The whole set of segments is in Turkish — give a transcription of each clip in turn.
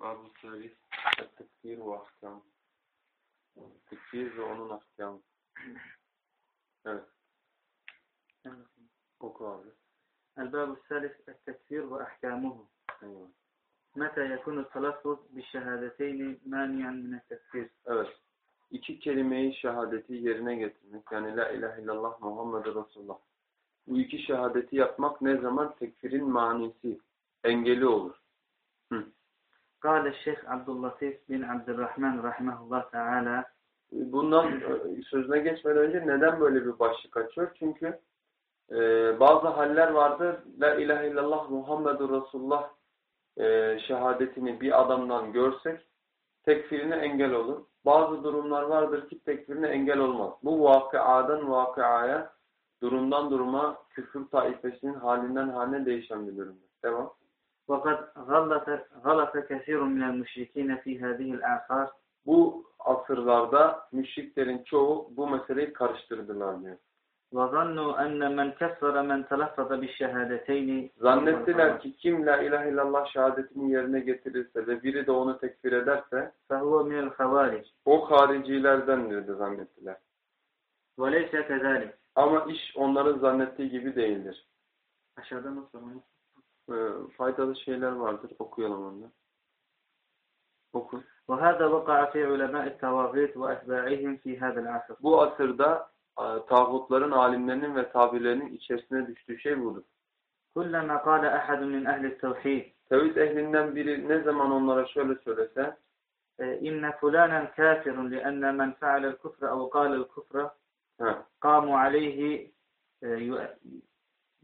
Babu Salih Tekfir ve Ahkam Tekfir ve onun ahkamı Evet. Oku abi. الباب الثالث التكفير وأحكامه Eyvallah. متى يكون التلفظ بالشهادتين مانعا من التكفير Evet. İki kelimeyi şehadeti yerine getirmek. Yani la ilahe illallah Muhammed Resulullah. Bu iki şehadeti yapmak ne zaman tekfirin manisi, engeli olur. Hı. قال الشيخ عبد اللطيف بن عبد الرحمن رحمه الله تعالى Bundan e, sözüne geçmeden önce neden böyle bir başlık açıyor? Çünkü e, bazı haller vardır. La ilahe illallah Muhammedur Resulullah e, şehadetini bir adamdan görsek tekfirine engel olur. Bazı durumlar vardır ki tekfirine engel olmaz. Bu vakıadan vakıaya, durumdan duruma küfür taifesinin halinden haline değişen bir durumdur. Devam. وقد غلط غلط كثير من المشركين في هذه الأعصار Bu asırlarda müşriklerin çoğu bu meseleyi karıştırdılar diyor. وظنوا أن من كفر من تلفظ بالشهادتين Zannettiler ki kim la ilahe illallah şehadetini yerine getirirse ve biri de onu tekfir ederse فهو من الخوارج o haricilerdendir de zannettiler. وليس كذلك Ama iş onların zannettiği gibi değildir. aşağıda nasıl mı? Ee, faydalı şeyler vardır. Okuyalım onları. Oku. وهذا وقع في علماء التواغيت وأتباعهم في هذا العصر Bu asırda e, tağutların, alimlerinin ve tabirlerinin içerisine düştüğü şey budur. كلما قال أحد من أهل التوحيد Tevhid ehlinden biri ne zaman onlara şöyle söylese إن فلانا كافر لأن من فعل الكفر أو قال الكفر he, قاموا عليه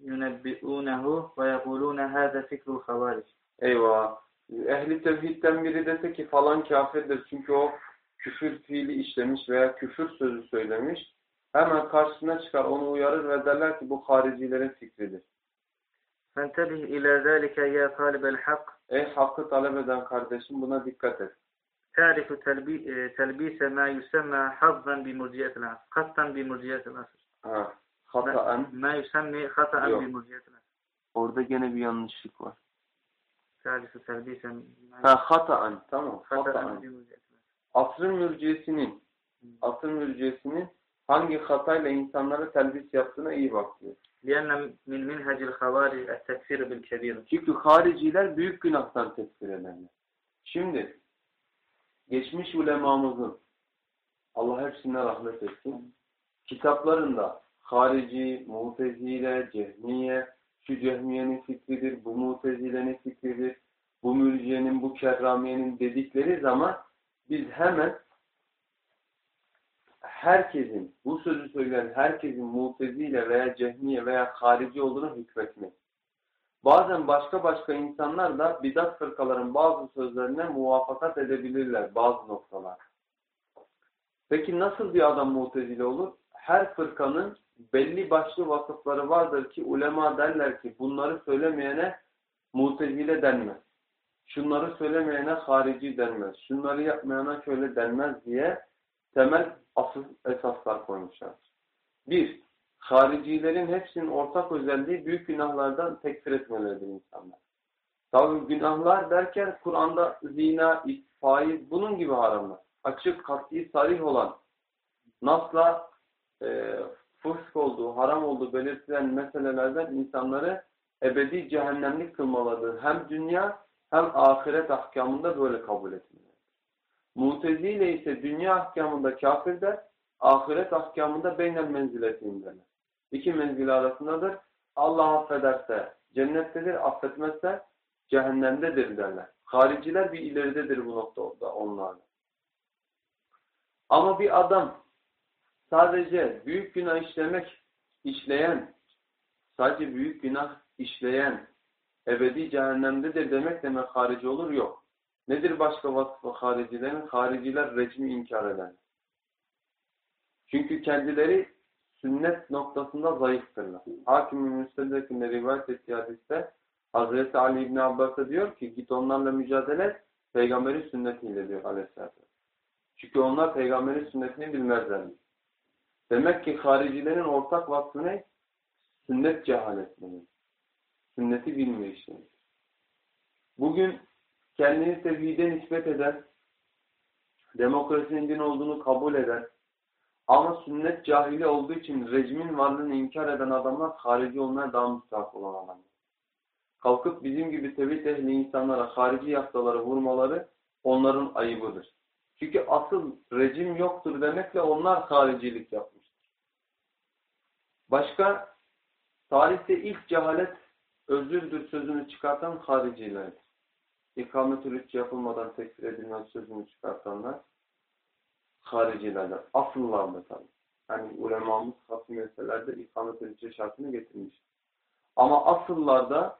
ينبئونه ويقولون هذا فكر الخوارج eyvah ehli tevhidden biri dese ki falan kafirdir çünkü o küfür fiili işlemiş veya küfür sözü söylemiş hemen karşısına çıkar onu uyarır ve derler ki bu haricilerin fikridir. فانتبه إلى ذلك يا طالب الحق Ey hakkı talep eden kardeşim buna dikkat et. تعرف تلبي- تلبيس ما يسمى حظا بمرجئة العصر خطا بمرجئة العصر Ha, hataen ما يسمى خطأ Yok. بمرجئة العصر orada gene bir yanlışlık var. تعرف تلبيس ما Ha hataen tamam خطأ hataen. بمرجئة العصر Asrın mürciyesinin asrın mürciyesinin hangi hatayla insanlara telbis yaptığına iyi bak diyor. لأن من منهج الخوارج التكفير بالكبيرة Çünkü hariciler büyük günahtan tekfir ederler. Şimdi geçmiş ulemamızın Allah hepsine rahmet etsin. Kitaplarında harici, mutezile, cehmiye, şu cehmiyenin fikridir, bu mutezilenin fikridir, bu mürciyenin, bu kerramiyenin dedikleri zaman biz hemen herkesin, bu sözü söyleyen herkesin mutezile veya cehmiye veya harici olduğunu hükmetmek. Bazen başka başka insanlar da bidat fırkaların bazı sözlerine muvafakat edebilirler bazı noktalar. Peki nasıl bir adam mutezile olur? Her fırkanın belli başlı vasıfları vardır ki ulema derler ki bunları söylemeyene mutezile denmez. Şunları söylemeyene harici denmez. Şunları yapmayana şöyle denmez diye temel asıl esaslar koymuşlar. Bir, haricilerin hepsinin ortak özelliği büyük günahlardan tekfir etmeleridir insanlar. Tabi günahlar derken Kur'an'da zina, faiz bunun gibi haramlar. Açık, kat'i, sarih olan nasla e, fısk olduğu, haram olduğu belirtilen meselelerden insanları ebedi cehennemlik kılmalıdır. Hem dünya hem ahiret ahkamında böyle kabul etmelidir. Mutezile ise dünya ahkamında kafir der, ahiret ahkamında beynel menziletiyindeler. İki menzili arasındadır. Allah affederse cennettedir, affetmezse cehennemdedir derler. Hariciler bir ileridedir bu noktada onlarla. Ama bir adam sadece büyük günah işlemek, işleyen, sadece büyük günah işleyen ebedi cehennemdedir demek demek harici olur yok. Nedir başka vasfı haricilerin? Hariciler rejimi inkar eden. Çünkü kendileri sünnet noktasında zayıftırlar. Hakim-i Müstedek'inde rivayet ettiği hadiste Hazreti Ali İbni Abbas'a diyor ki git onlarla mücadele et, peygamberin sünnetiyle diyor aleyhissalatü. Çünkü onlar peygamberin sünnetini bilmezler. Demek ki haricilerin ortak vasfı ne? Sünnet cehaletleri. Sünneti bilmeyişleri. Bugün kendini tevhide nispet eden, demokrasinin din olduğunu kabul eden, ama sünnet cahili olduğu için rejimin varlığını inkar eden adamlar harici olmaya daha müstahak olan adamlar. Kalkıp bizim gibi tevhid ehli insanlara harici yasaları vurmaları onların ayıbıdır. Çünkü asıl rejim yoktur demekle onlar haricilik yapmıştır. Başka tarihte ilk cehalet özürdür sözünü çıkartan haricilerdir. İkamet-ül yapılmadan tekfir edilmez sözünü çıkartanlar haricilerden. Asıllarda tabi. Yani ulemamız hasım meselelerde ikamet-ül şartını getirmiş. Ama asıllarda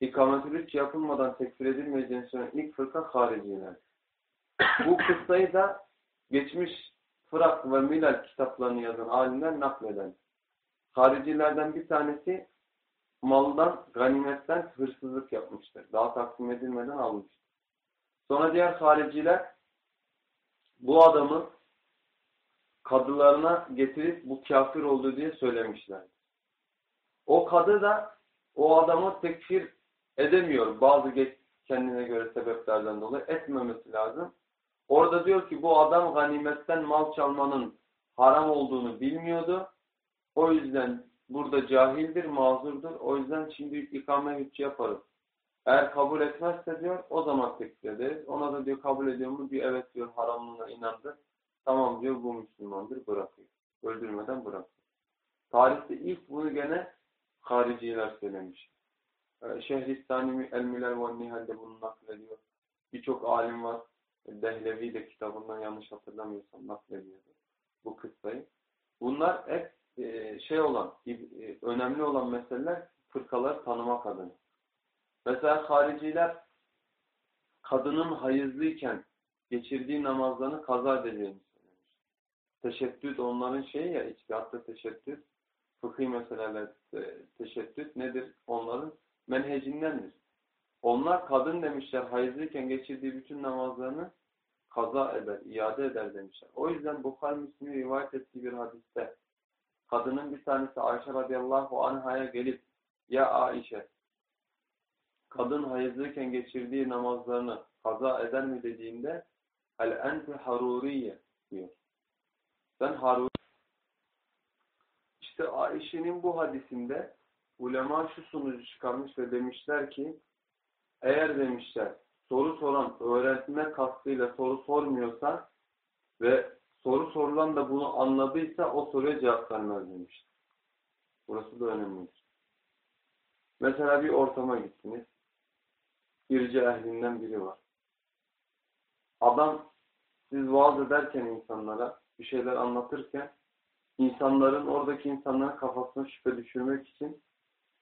ikamet-ül yapılmadan tekfir edilmeyeceğini söyleyen ilk fırka hariciler. Bu kıssayı da geçmiş Fırat ve Milal kitaplarını yazan alimler nakleden. Haricilerden bir tanesi maldan, ganimetten hırsızlık yapmıştır. Daha taksim edilmeden almıştır. Sonra diğer hariciler bu adamı kadılarına getirip bu kafir oldu diye söylemişler. O kadı da o adamı tekfir edemiyor bazı kendine göre sebeplerden dolayı etmemesi lazım. Orada diyor ki bu adam ganimetten mal çalmanın haram olduğunu bilmiyordu. O yüzden burada cahildir, mazurdur. O yüzden şimdi ikame hüccü yaparız. Eğer kabul etmezse diyor o zaman tekfir ederiz. Ona da diyor kabul ediyor mu? Bir evet diyor haramlığına inandı. Tamam diyor bu Müslümandır bırakıyor. Öldürmeden bırakıyor. Tarihte ilk bunu gene hariciler söylemiş. Ee, Şehristani El-Milal ve Nihal'de bunu naklediyor. Birçok alim var. Dehlevi de kitabından yanlış hatırlamıyorsam naklediyordu bu kıssayı. Bunlar hep e, şey olan, e, önemli olan meseleler fırkaları tanımak adına. Mesela hariciler kadının hayızlıyken geçirdiği namazlarını kaza edeceğini söylemiş. Teşeddüt onların şeyi ya, içtihatta teşeddüt, fıkhi meseleler teşeddüt nedir? Onların menhecindendir. Onlar kadın demişler hayızlıyken geçirdiği bütün namazlarını kaza eder, iade eder demişler. O yüzden Bukhari Müslim'i rivayet ettiği bir hadiste kadının bir tanesi Ayşe radıyallahu anhaya gelip ya Ayşe kadın hayızlıyken geçirdiği namazlarını kaza eder mi dediğinde el enti haruriye diyor. Sen haruri. İşte Ayşe'nin bu hadisinde ulema şu sonucu çıkarmış ve demişler ki eğer demişler soru soran öğretme kastıyla soru sormuyorsa ve soru sorulan da bunu anladıysa o soruya cevap vermez demişler. Burası da önemlidir. Mesela bir ortama gittiniz. İrce ehlinden biri var. Adam siz vaaz ederken insanlara bir şeyler anlatırken insanların oradaki insanların kafasına şüphe düşürmek için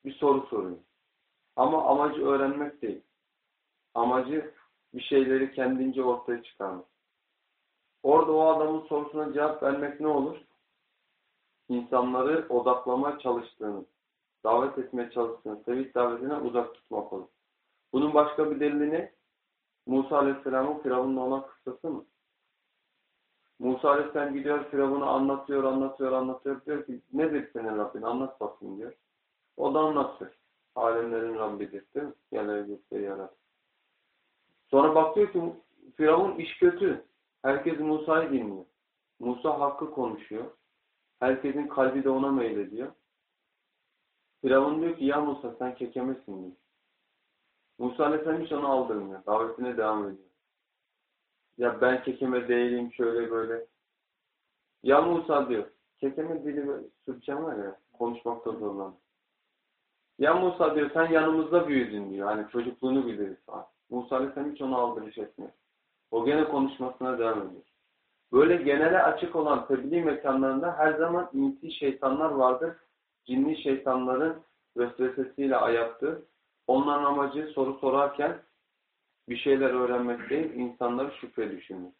bir soru soruyor. Ama amacı öğrenmek değil. Amacı bir şeyleri kendince ortaya çıkarmak. Orada o adamın sorusuna cevap vermek ne olur? İnsanları odaklamaya çalıştığını, davet etmeye çalıştığını, sevik davetine uzak tutmak olur. Bunun başka bir delili Musa Aleyhisselam'ın Firavun'la olan kıssası mı? Musa Aleyhisselam gidiyor Firavun'a anlatıyor, anlatıyor, anlatıyor. Diyor ki nedir senin Rabbin? Anlat bakayım diyor. O da anlatıyor. Alemlerin Rabbidir değil mi? Yerleri gökleri. Sonra bakıyor ki Firavun iş kötü. Herkes Musa'yı dinliyor. Musa hakkı konuşuyor. Herkesin kalbi de ona meylediyor. Firavun diyor ki ya Musa sen kekemesin diyor. Musa Aleyhisselam hiç onu aldırmıyor. Davetine devam ediyor. Ya ben kekeme değilim şöyle böyle. Ya Musa diyor. Kekeme dili böyle Türkçem var ya konuşmakta zorlanıyor. Ya Musa diyor sen yanımızda büyüdün diyor. Hani çocukluğunu biliriz falan. Musa Aleyhisselam hiç onu aldırış etmiyor. O gene konuşmasına devam ediyor. Böyle genele açık olan tebliğ mekanlarında her zaman insi şeytanlar vardır. Cinli şeytanların vesvesesiyle ayakta. Onların amacı soru sorarken bir şeyler öğrenmek değil, insanları şüphe düşünmek.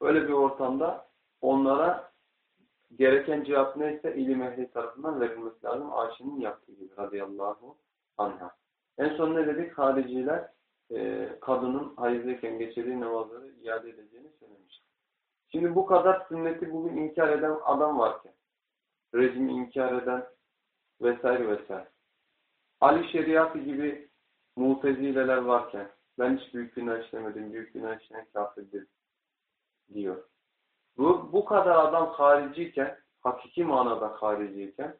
Öyle bir ortamda onlara gereken cevap neyse ilim ehli tarafından verilmesi lazım. Ayşe'nin yaptığı gibi radıyallahu anha. En son ne dedik? Hariciler e, kadının hayızlıyken geçirdiği namazları iade edeceğini söylemişler. Şimdi bu kadar sünneti bugün inkar eden adam varken, rejimi inkar eden vesaire vesaire. Ali şeriatı gibi mutezileler varken, ben hiç büyük günah işlemedim, büyük günah işleyen kafirdir diyor. Bu, bu kadar adam hariciyken, hakiki manada hariciyken,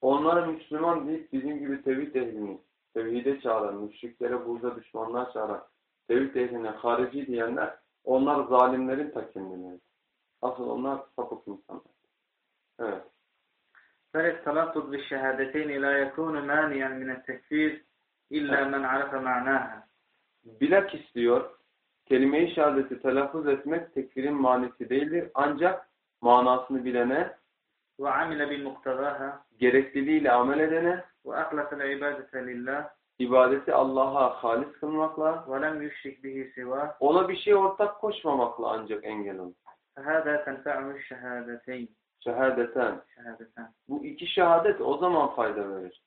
onlara Müslüman deyip bizim gibi tevhid ehlini, tevhide çağıran, müşriklere burada düşmanlar çağıran, tevhid ehlini harici diyenler, onlar zalimlerin ta kendileri. Asıl onlar sapık insanlar. Evet. Felet talatud bi şehadeteyn la yekunu maniyen min tekfir illa men arafa ma'naha. Bilakis diyor, kelime-i şehadeti telaffuz etmek tekfirin manisi değildir. Ancak manasını bilene ve amile bil muktadaha gerekliliğiyle amel edene وأخلص العبادة لله ibadeti Allah'a halis kılmakla, ولم يشرك به سواه ona bir şey ortak koşmamakla ancak engel olur. فهذا تنفعه الشهادتين Şehadeten. شهادتان Bu iki şehadet o zaman fayda verir.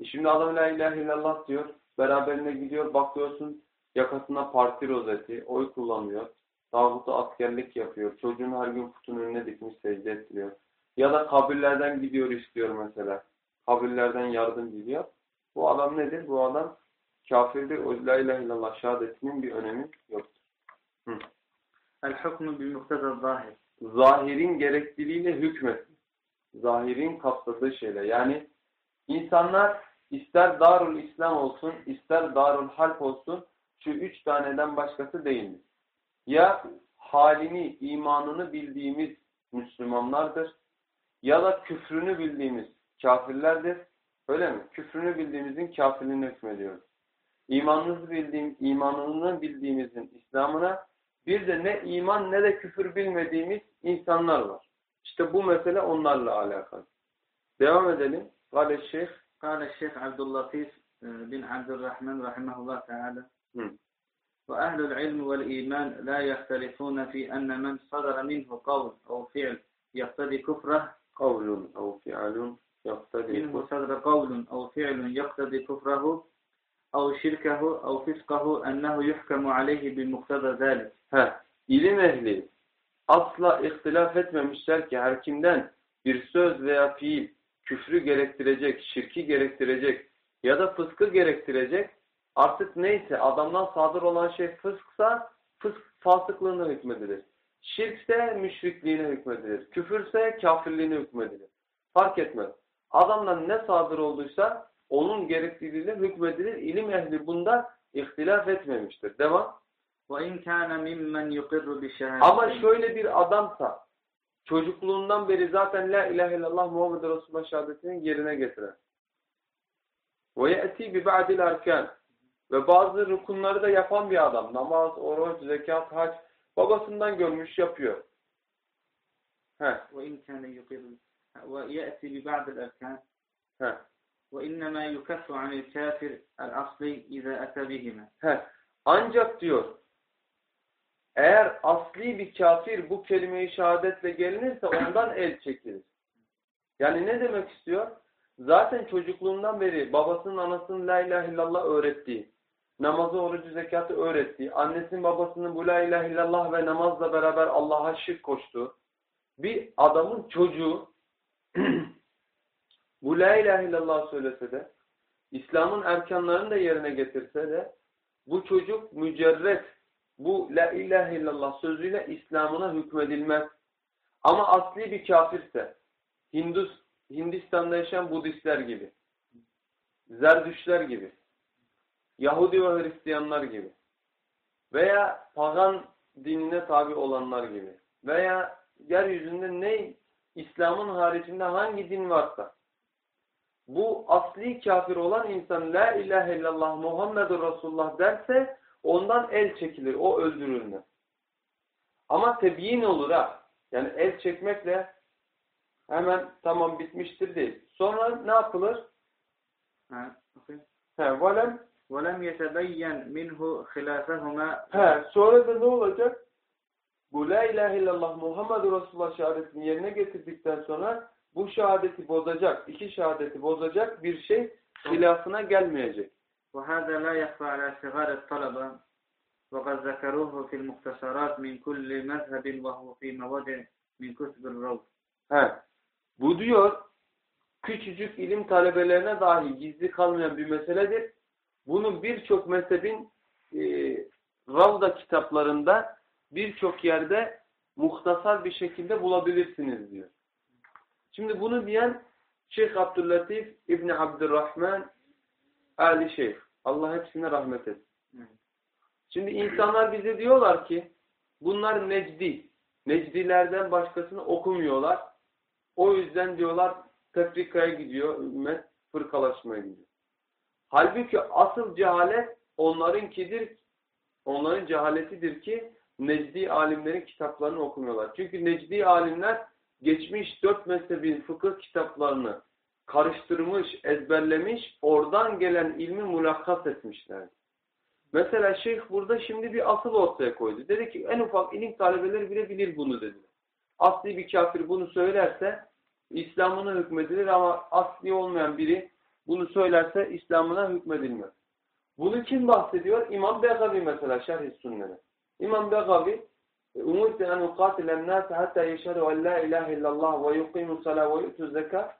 E şimdi adam la ilahe illallah diyor, beraberine gidiyor, bakıyorsun yakasına parti rozeti, oy kullanıyor, tağuta askerlik yapıyor, çocuğunu her gün putun önüne dikmiş secde ettiriyor. Ya da kabirlerden gidiyor istiyor mesela. kabirlerden yardım diliyor. Bu adam nedir? Bu adam kafirdir. O la ilahe illallah şehadetinin bir önemi yoktur. El-hukmu bil zahir. Zahirin gerekliliğiyle hükmetmek. Zahirin kapsadığı şeyler. Yani insanlar ister Darul İslam olsun, ister Darul Harp olsun şu üç taneden başkası değildir. Ya halini, imanını bildiğimiz Müslümanlardır ya da küfrünü bildiğimiz kafirlerdir. Öyle mi? Küfrünü bildiğimizin kafirliğine hükmediyoruz. İmanınızı bildiğim, imanını bildiğimizin İslam'ına bir de ne iman ne de küfür bilmediğimiz insanlar var. İşte bu mesele onlarla alakalı. Devam edelim. Gale Şeyh. قال الشيخ عبد اللطيف بن عبد الرحمن رحمه الله تعالى Hı. وأهل العلم والإيمان لا يختلفون في أن من صدر منه قول أو فعل يقتضي كفره Kavlun ev fi'alun minhu sadra kavlun ev fi'lun yaktadi kufrahu ev şirkehu ev fiskahu ennehu yuhkemu aleyhi bil mukteda zalik. Ha, ilim ehli asla ihtilaf etmemişler ki her kimden bir söz veya fiil küfrü gerektirecek, şirki gerektirecek ya da fıskı gerektirecek artık neyse adamdan sadır olan şey fısksa fısk fasıklığına hükmedilir. Şirkse müşrikliğine hükmedilir. Küfürse kafirliğine hükmedilir. Fark etmez. Adamdan ne sadır olduysa onun gerekliliğine hükmedilir. İlim ehli bunda ihtilaf etmemiştir. Devam. وإن كان ممن يقر Ama بشهادة şöyle bir adamsa çocukluğundan beri zaten la ilahe illallah Muhammed Resulullah şehadetinin yerine getiren. Ve ye'ti bi ba'dil erken. Ve bazı rukunları da yapan bir adam. Namaz, oruç, zekat, hac. Babasından görmüş yapıyor. Heh, وإن كان يقر ويأتي ببعض الأركان heh, وإنما يكف عن الكافر الأصلي إذا أتى بهما heh. Ancak diyor eğer asli bir kafir bu kelime-i şehadetle gelinirse ondan el çekilir. Yani ne demek istiyor? Zaten çocukluğundan beri babasının anasının la ilahe illallah öğrettiği, namazı, orucu, zekatı öğrettiği, annesinin babasının bu la ilahe illallah ve namazla beraber Allah'a şirk koştuğu bir adamın çocuğu bu la ilahe illallah söylese de İslam'ın erkanlarını da yerine getirse de bu çocuk mücerret bu la ilahe illallah sözüyle İslam'ına hükmedilmez. Ama asli bir kafirse Hindus, Hindistan'da yaşayan Budistler gibi, Zerdüşler gibi, Yahudi ve Hristiyanlar gibi veya pagan dinine tabi olanlar gibi veya yeryüzünde ne İslam'ın haricinde hangi din varsa bu asli kafir olan insan La ilahe illallah Muhammedur Resulullah derse ondan el çekilir. O öldürülmez. Ama tebyin olur ha. Yani el çekmekle hemen tamam bitmiştir değil. Sonra ne yapılır? Ha, okay. He, velem velem yetebeyyen minhu hilafehuma He, sonra da ne olacak? Bu la ilahe illallah Muhammed Resulullah şehadetini yerine getirdikten sonra bu şehadeti bozacak, iki şehadeti bozacak bir şey hilafına gelmeyecek. وهذا لا يخفى على صغار الطلبة وقد ذكروه في المختصرات من كل مذهب وهو في موضع من كتب الروض He. Bu diyor küçücük ilim talebelerine dahi gizli kalmayan bir meseledir. Bunu birçok mezhebin e, Ravda kitaplarında birçok yerde muhtasar bir şekilde bulabilirsiniz diyor. Şimdi bunu diyen Şeyh Abdüllatif İbni Abdurrahman Ali Şeyh. Allah hepsine rahmet etsin. Şimdi insanlar bize diyorlar ki bunlar necdi. Necdilerden başkasını okumuyorlar. O yüzden diyorlar tefrikaya gidiyor, ümmet fırkalaşmaya gidiyor. Halbuki asıl cehalet onlarınkidir, onların cehaletidir ki Necdi alimlerin kitaplarını okumuyorlar. Çünkü Necdi alimler geçmiş dört mezhebin fıkıh kitaplarını karıştırmış, ezberlemiş, oradan gelen ilmi mulakkas etmişler. Mesela şeyh burada şimdi bir asıl ortaya koydu. Dedi ki en ufak ilim talebeleri bile bilir bunu dedi. Asli bir kafir bunu söylerse İslam'ına hükmedilir ama asli olmayan biri bunu söylerse İslam'ına hükmedilmez. Bunu kim bahsediyor? İmam Begavi mesela şerh-i sünnene. İmam Begavi Umut en uqatilen nas hatta yeşhadu en la ilahe illallah ve yuqimu salat ve yu'tu zekat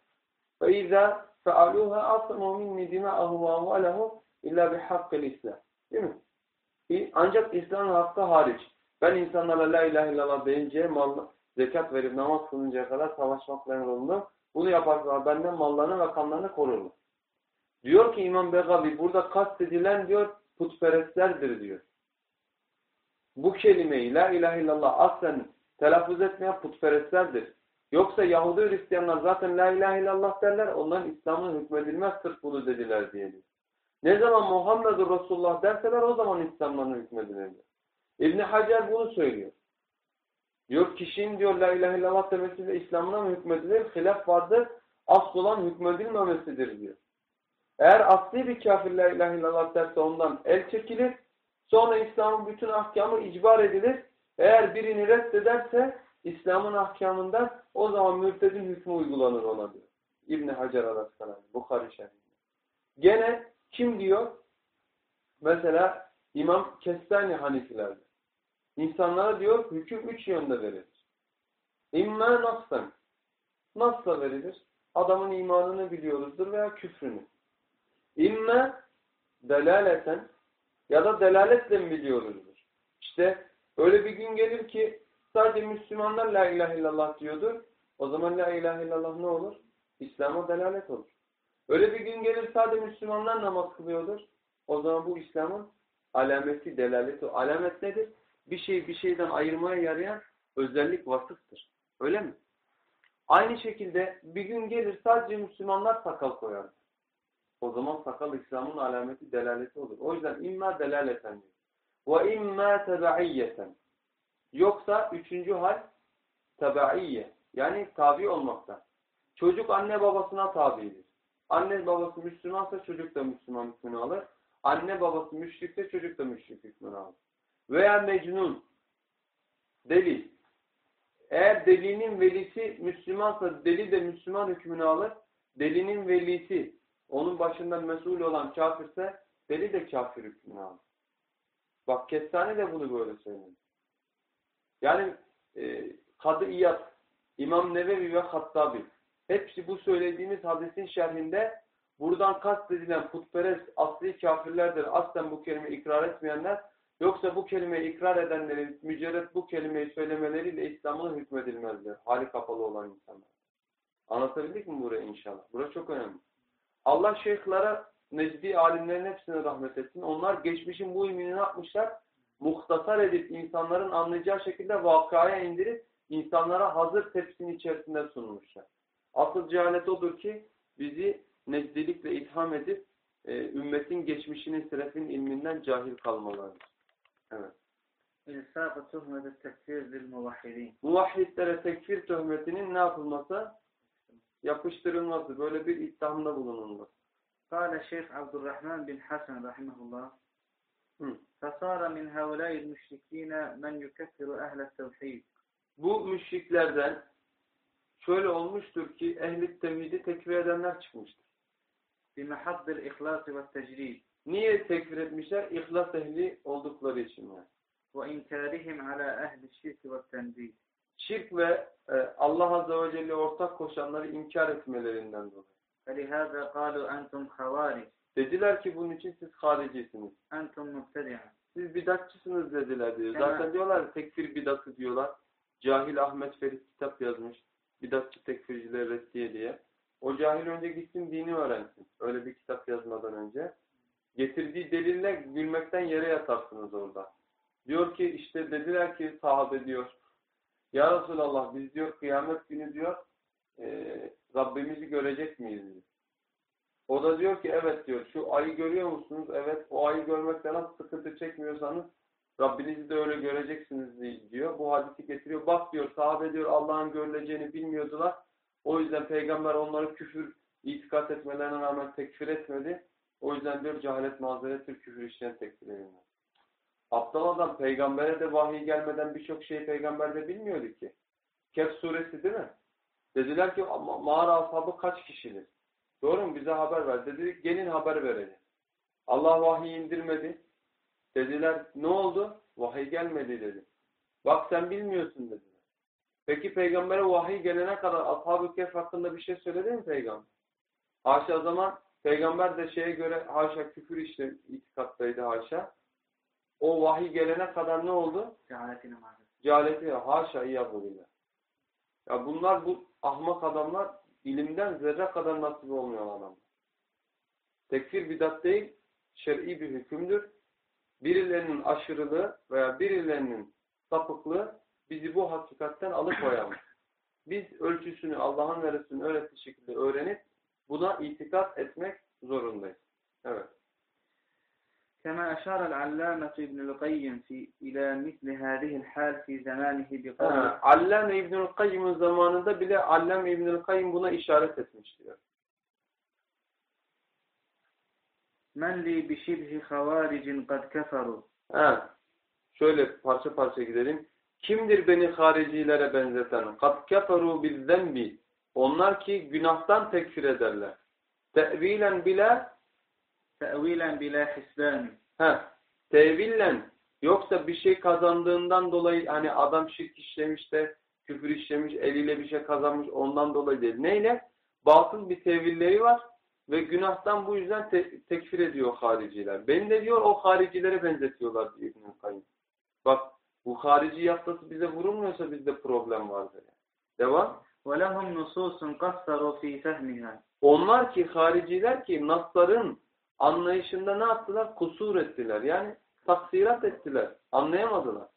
ve izâ fealuha asmu minni dima'ahu ve amwalehu illa bihakkil islam. Değil mi? Ancak İslam'ın hakkı hariç. Ben insanlara la ilahe illallah deyince mal, zekat verip namaz kılıncaya kadar savaşmakla emrolunur. Bunu yaparsa benden mallarını ve kanlarını korurlar. Diyor ki İmam Begavi burada kastedilen diyor putperestlerdir diyor. Bu kelimeyi la ilahe illallah aslen telaffuz etmeyen putperestlerdir. Yoksa Yahudi Hristiyanlar zaten la ilahe illallah derler. Onların İslam'ın hükmedilmez sırf bunu dediler diye. Ne zaman Muhammedur Resulullah derseler o zaman İslam'dan hükmedilir. İbni Hacer bunu söylüyor. Diyor kişinin diyor la ilahe illallah demesiyle İslam'ına mı hükmedilir? Hilaf vardır. Asıl olan hükmedilmemesidir diyor. Eğer asli bir kafir la ilahe illallah derse ondan el çekilir. Sonra İslam'ın bütün ahkamı icbar edilir. Eğer birini reddederse İslam'ın ahkamından o zaman mürtedin hükmü uygulanır ona diyor. İbni Hacer al-Askalani, Bukhari şehrinde. Gene kim diyor? Mesela İmam Kestani Hanifilerde. İnsanlara diyor hüküm üç yönde verilir. İmme naslen. Nasla verilir. Adamın imanını biliyoruzdur veya küfrünü. İmme delaleten ya da delaletle mi biliyoruzdur? İşte öyle bir gün gelir ki sadece Müslümanlar la ilahe illallah diyordur. O zaman la ilahe illallah ne olur? İslam'a delalet olur. Öyle bir gün gelir sadece Müslümanlar namaz kılıyordur. O zaman bu İslam'ın alameti, delaleti. Alamet nedir? Bir şeyi bir şeyden ayırmaya yarayan özellik vasıftır. Öyle mi? Aynı şekilde bir gün gelir sadece Müslümanlar sakal koyar. O zaman sakal İslam'ın alameti, delaleti olur. O yüzden imma delaleten diyor. Ve imma tebaiyeten. Yoksa üçüncü hal tebaiyye. Yani tabi olmakta. Çocuk anne babasına tabidir. Anne babası Müslümansa çocuk da Müslüman hükmünü alır. Anne babası müşrikse çocuk da müşrik hükmünü alır. Veya mecnun, deli. Eğer delinin velisi Müslümansa deli de Müslüman hükmünü alır. Delinin velisi onun başından mesul olan kafirse deli de kafir hükmünü alır. Bak Kestane de bunu böyle söylüyor. Yani e, Kadı İyad, İmam Nevevi ve Hattabi hepsi bu söylediğimiz hadisin şerhinde buradan kastedilen putperest asli kafirlerdir. Aslen bu kelimeyi ikrar etmeyenler yoksa bu kelimeyi ikrar edenlerin mücerret bu kelimeyi söylemeleriyle İslam'ın hükmedilmezler. Hali kapalı olan insanlar. Anlatabildik mi burayı inşallah? Burası çok önemli. Allah şeyhlere, necdi alimlerin hepsine rahmet etsin. Onlar geçmişin bu ilmini ne yapmışlar? Muhtasar edip insanların anlayacağı şekilde vakaya indirip insanlara hazır tepsinin içerisinde sunmuşlar. Asıl cehalet odur ki bizi necdilikle itham edip e, ümmetin geçmişinin, selefin ilminden cahil kalmalarıdır. Evet. Tuhmeti tekfir lil muvahhidin. Muvahhidlere tekfir töhmetinin ne yapılması? Yapıştırılması, böyle bir ittihamda bulunulması. قال الشيخ عبد الرحمن بن حسن رحمه الله Hı. فصار من هؤلاء المشركين من يكفر أهل التوحيد Bu müşriklerden şöyle olmuştur ki ehli tevhidi tekfir edenler çıkmıştır. بمحض الإخلاص والتجريد Niye tekfir etmişler? İhlas ehli oldukları için yani. وإنكارهم على أهل الشرك والتنزيل Şirk ve e, Allah Azze ve Celle ortak koşanları inkar etmelerinden dolayı. فلهذا قالوا أنتم خوارج Dediler ki bunun için siz haricisiniz. أنتم مبتدعة Siz bidatçısınız dediler diyor. Hemen. Zaten diyorlar ya, tekfir bidatı diyorlar. Cahil Ahmet Ferit kitap yazmış. Bidatçı tekfirciler reddiye diye. O cahil önce gitsin dini öğrensin. Öyle bir kitap yazmadan önce. Getirdiği delille gülmekten yere yatarsınız orada. Diyor ki işte dediler ki sahabe diyor. ya Resulallah biz diyor kıyamet günü diyor e, Rabbimizi görecek miyiz? diyor. O da diyor ki evet diyor. Şu ayı görüyor musunuz? Evet. O ayı görmekten nasıl sıkıntı çekmiyorsanız Rabbinizi de öyle göreceksiniz diyor. Bu hadisi getiriyor. Bak diyor sahabe diyor Allah'ın görüleceğini bilmiyordular. O yüzden peygamber onları küfür itikat etmelerine rağmen tekfir etmedi. O yüzden diyor cehalet mazerettir küfür işleyen tekfir edilmez. Aptal adam peygambere de vahiy gelmeden birçok şeyi peygamber de bilmiyordu ki. Kehf suresi değil mi? Dediler ki "Ma- mağara ashabı kaç kişidir? Doğru mu? Bize haber ver. Dedi gelin haber verelim. Allah vahiy indirmedi. Dediler ne oldu? Vahiy gelmedi dedi. Bak sen bilmiyorsun dediler. Peki peygambere vahiy gelene kadar ashab-ı kehf hakkında bir şey söyledi mi peygamber? Haşa zaman peygamber de şeye göre haşa küfür işte itikattaydı haşa. O vahiy gelene kadar ne oldu? Cehaletine maruz. Cehaletine, haşa iyyazulillah. Ya bunlar bu ahmak adamlar ilimden zerre kadar nasip olmuyor adamlar. Tekfir bidat değil, şer'i bir hükümdür. Birilerinin aşırılığı veya birilerinin sapıklığı bizi bu hakikatten alıkoyamaz. Biz ölçüsünü Allah'ın ve Resulünün öğrettiği şekilde öğrenip buna itikat etmek zorundayız. Evet. كما أشار العلامة ابن القيم في إلى مثل هذه الحال في زمانه بقوله Ha, Allame İbnül Kayyım'ın zamanında bile Allame İbnül Kayyım buna işaret etmiştir. من لي بشبه خوارج قد كفروا Ha, şöyle parça parça gidelim. Kimdir beni haricilere benzeten? Kat keferu bil zembi. Onlar ki günahtan tekfir ederler. Tevilen bile تأويلا بلا حسبان ha, tevillen yoksa bir şey kazandığından dolayı hani adam şirk işlemiş de küfür işlemiş, eliyle bir şey kazanmış ondan dolayı değil. Neyle? Batıl bir tevilleri var ve günahtan bu yüzden te- tekfir ediyor hariciler. Beni de diyor o haricilere benzetiyorlar diyor İbn-i Kayyum. Bak bu harici yaftası bize vurulmuyorsa bizde problem vardır. Yani. Devam. ولهم نصوص قصروا في فهمها Onlar ki hariciler ki nasların anlayışında ne yaptılar? Kusur ettiler. Yani taksirat ettiler. Anlayamadılar.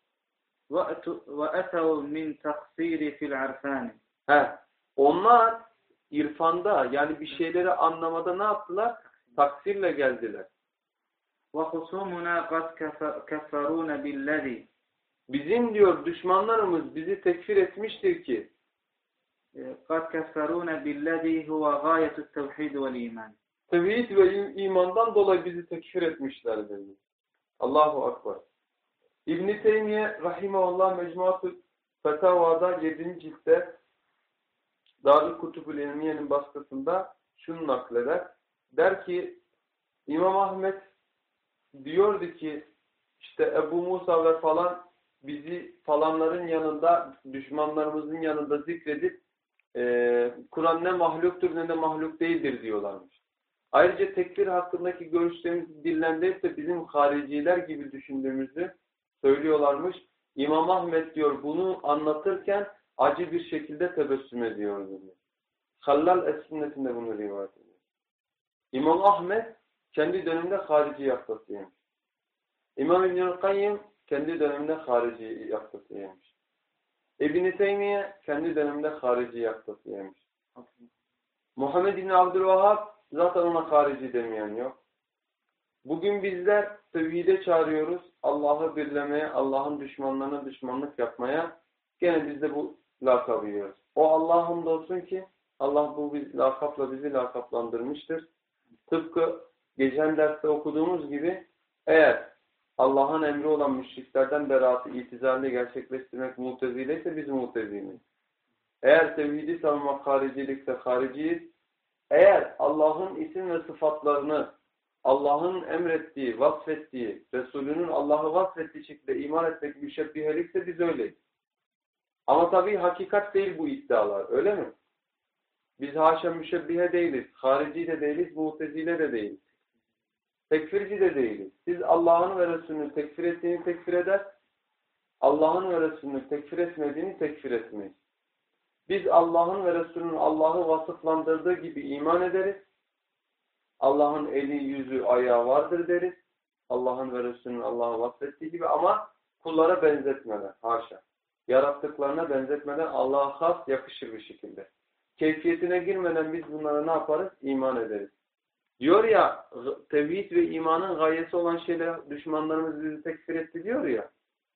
وأتوا وأتوا من تقصير في العرفان He. Onlar irfanda yani bir şeyleri anlamada ne yaptılar? Taksirle geldiler. وخصومنا قد كف- كفرون بالذي Bizim diyor düşmanlarımız bizi tekfir etmiştir ki قد كفرون بالذي هو غاية التوحيد والإيمان tevhid ve im- imandan dolayı bizi tekfir etmişler dedi. Allahu Akbar. İbn-i Teymiye Rahimahullah Mecmuatü Fetavada 7. ciltte Darül Kutubül İlmiye'nin baskısında şunu nakleder. Der ki İmam Ahmet diyordu ki işte Ebu Musa ve falan bizi falanların yanında düşmanlarımızın yanında zikredip e, Kur'an ne mahluktur ne de mahluk değildir diyorlarmış. Ayrıca tekfir hakkındaki görüşlerimizi dillendirip de bizim hariciler gibi düşündüğümüzü söylüyorlarmış. İmam Ahmet diyor bunu anlatırken acı bir şekilde tebessüm ediyordu. diyor. Hallal Es-Sünnet'inde bunu rivayet ediyor. İmam Ahmet kendi döneminde harici yaktasıymış. İmam İbnül Kayyım kendi döneminde harici yaktasıymış. İbn-i Teymiye kendi döneminde harici yaktasıymış. Muhammed İbni Abdülvahhab zaten ona harici demeyen yok. Bugün bizler tevhide çağırıyoruz. Allah'ı birlemeye, Allah'ın düşmanlarına düşmanlık yapmaya. Gene biz de bu lakabı yiyoruz. O Allah'ın olsun ki Allah bu lakapla bizi lakaplandırmıştır. Tıpkı geçen derste okuduğumuz gibi eğer Allah'ın emri olan müşriklerden beraatı itizarlı gerçekleştirmek mutezile ise biz mutezileyiz. Eğer tevhidi savunmak haricilikse hariciyiz. Eğer Allah'ın isim ve sıfatlarını Allah'ın emrettiği, vasfettiği, Resulünün Allah'ı vasfettiği şekilde iman etmek müşebbihelikse biz öyleyiz. Ama tabii hakikat değil bu iddialar, öyle mi? Biz haşa müşebbihe değiliz, harici de değiliz, mutezile de değiliz. Tekfirci de değiliz. Siz Allah'ın ve Resulünün tekfir ettiğini tekfir eder, Allah'ın ve Resulünün tekfir etmediğini tekfir etmeyiz. Biz Allah'ın ve Resulünün Allah'ı vasıflandırdığı gibi iman ederiz. Allah'ın eli, yüzü, ayağı vardır deriz. Allah'ın ve Resulünün Allah'ı vasfettiği gibi ama kullara benzetmeden, haşa. Yarattıklarına benzetmeden Allah'a has, yakışır bir şekilde. Keyfiyetine girmeden biz bunlara ne yaparız? İman ederiz. Diyor ya, tevhid ve imanın gayesi olan şeyler düşmanlarımız bizi tekfir etti diyor ya.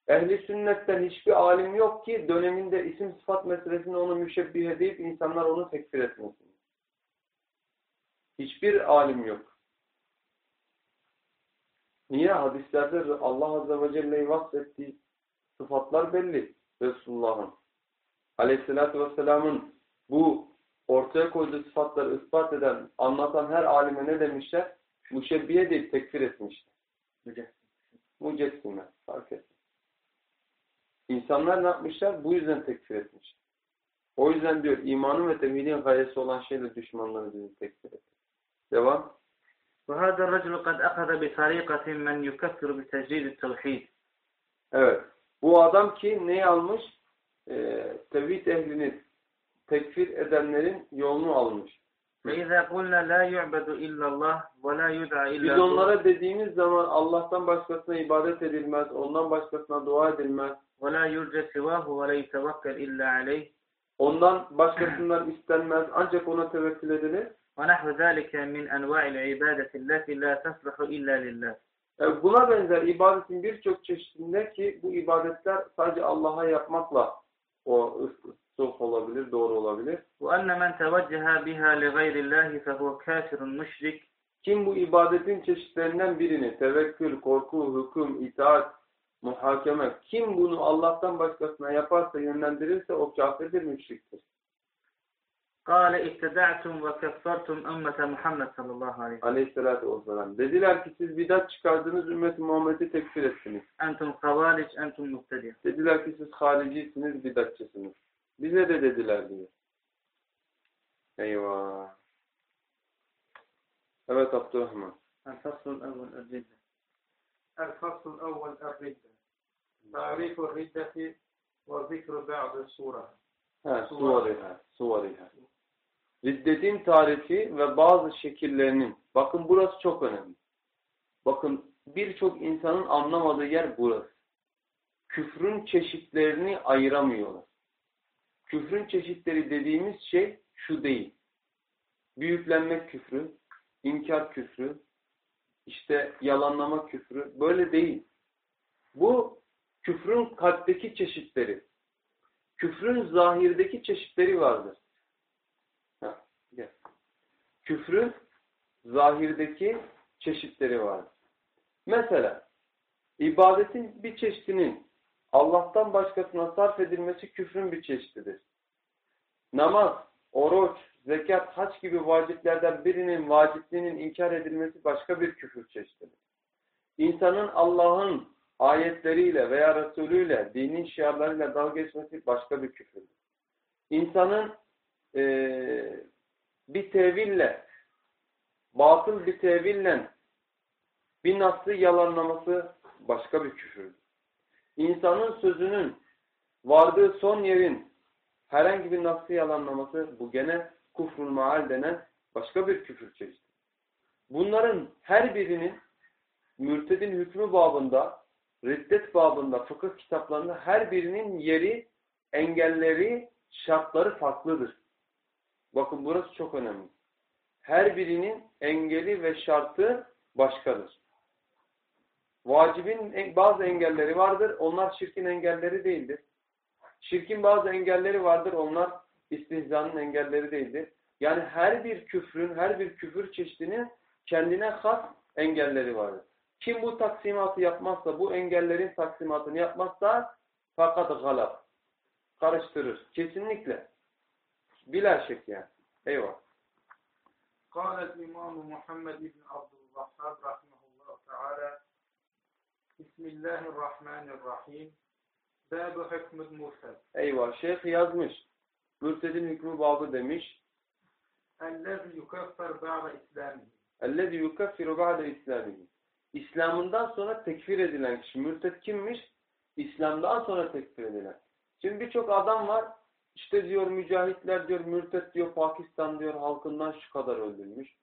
Ehli sünnetten hiçbir alim yok ki döneminde isim sıfat meselesini onu müşebbih deyip insanlar onu tekfir etmesin. Hiçbir alim yok. Niye? Hadislerde Allah Azze ve Celle'yi vasfettiği sıfatlar belli. Resulullah'ın. Aleyhisselatü Vesselam'ın bu ortaya koyduğu sıfatları ispat eden, anlatan her alime ne demişler? Müşebbiye değil, tekfir etmişler. Mücessime. Fark etmiş. İnsanlar ne yapmışlar? Bu yüzden tekfir etmiş. O yüzden diyor imanın ve tevhidin gayesi olan şeyle düşmanları bizi tekfir etmiş. Devam. وهذا الرجل قد أخذ بطريقة من يكفر بتجديد التوحيد. Evet. Bu adam ki neyi almış? Ee, tevhid ehlini tekfir edenlerin yolunu almış. فإذا قلنا لا يعبد إلا الله ولا يدعى Biz إلا الله onlara dediğimiz zaman Allah'tan başkasına ibadet edilmez, ondan başkasına dua edilmez, ولا يرجى سواه ولا يتوكل إلا عليه ondan başkasından istenmez, ancak ona tevekkül edilir. ونحو ذلك من أنواع العبادة التي لا تصلح إلا لله E, buna benzer ibadetin birçok çeşidinde ki bu ibadetler sadece Allah'a yapmakla o ıslah olabilir, doğru olabilir. وأن من توجه بها لغير الله فهو كافر مشرك Kim bu ibadetin çeşitlerinden birini, tevekkül, korku, hüküm, itaat, muhakeme. Kim bunu Allah'tan başkasına yaparsa, yönlendirirse o kafirdir, müşriktir. Kale iktida'tum ve keffartum ümmete Muhammed sallallahu aleyhi ve sellem. Aleyhissalatu vesselam. Dediler ki siz bidat çıkardınız, ümmeti Muhammed'i tekfir ettiniz. Entum havalic, entum muhtedi. Dediler ki siz haricisiniz, bidatçısınız. Bize de dediler diyor. Eyvah. Evet Abdurrahman. El faslul evvel el. El faslul evvel el. تعريف الردة وذكر بعض الصورة Ha, suvariha, suvariha. Riddetin tarifi ve bazı şekillerinin. Bakın burası çok önemli. Bakın birçok insanın anlamadığı yer burası. Küfrün çeşitlerini ayıramıyorlar. Küfrün çeşitleri dediğimiz şey şu değil. Büyüklenmek küfrü, inkar küfrü, işte yalanlama küfrü. Böyle değil. Bu küfrün kalpteki çeşitleri. Küfrün zahirdeki çeşitleri vardır. Küfrün zahirdeki çeşitleri vardır. Mesela ibadetin bir çeşidinin Allah'tan başkasına sarf edilmesi küfrün bir çeşididir. Namaz, oruç, zekat, haç gibi vaciplerden birinin vacipliğinin inkar edilmesi başka bir küfür çeşididir. İnsanın Allah'ın ayetleriyle veya Resulüyle, dinin şiarlarıyla dalga geçmesi başka bir küfürdür. İnsanın e, bir teville, batıl bir teville bir naslı yalanlaması başka bir küfürdür. İnsanın sözünün vardığı son yerin herhangi bir naslı yalanlaması bu gene kufrul maal denen başka bir küfür çeşidi. Bunların her birinin mürtedin hükmü babında riddet babında fıkıh kitaplarında her birinin yeri, engelleri, şartları farklıdır. Bakın burası çok önemli. Her birinin engeli ve şartı başkadır. Vacibin bazı engelleri vardır. Onlar şirkin engelleri değildir. Şirkin bazı engelleri vardır. Onlar istihzanın engelleri değildir. Yani her bir küfrün, her bir küfür çeşidinin kendine has engelleri vardır. Kim bu taksimatı yapmazsa, bu engellerin taksimatını yapmazsa fakat galab. Karıştırır. Kesinlikle. Bila şek yani. Eyvah. قال الإمام محمد بن عبد الوهاب رحمه الله تعالى بسم الله الرحمن الرحيم باب حكم المرتد Eyvah. Şeyh yazmış. Mürtedin hükmü babı demiş. الذي يكفر بعد إسلامه اَلَّذِي يُكَفِّرُ بَعْدَ İslamihi. İslam'ından sonra tekfir edilen kişi. Mürted kimmiş? İslam'dan sonra tekfir edilen. Şimdi birçok adam var. İşte diyor mücahitler diyor, mürted diyor, Pakistan diyor halkından şu kadar öldürmüş.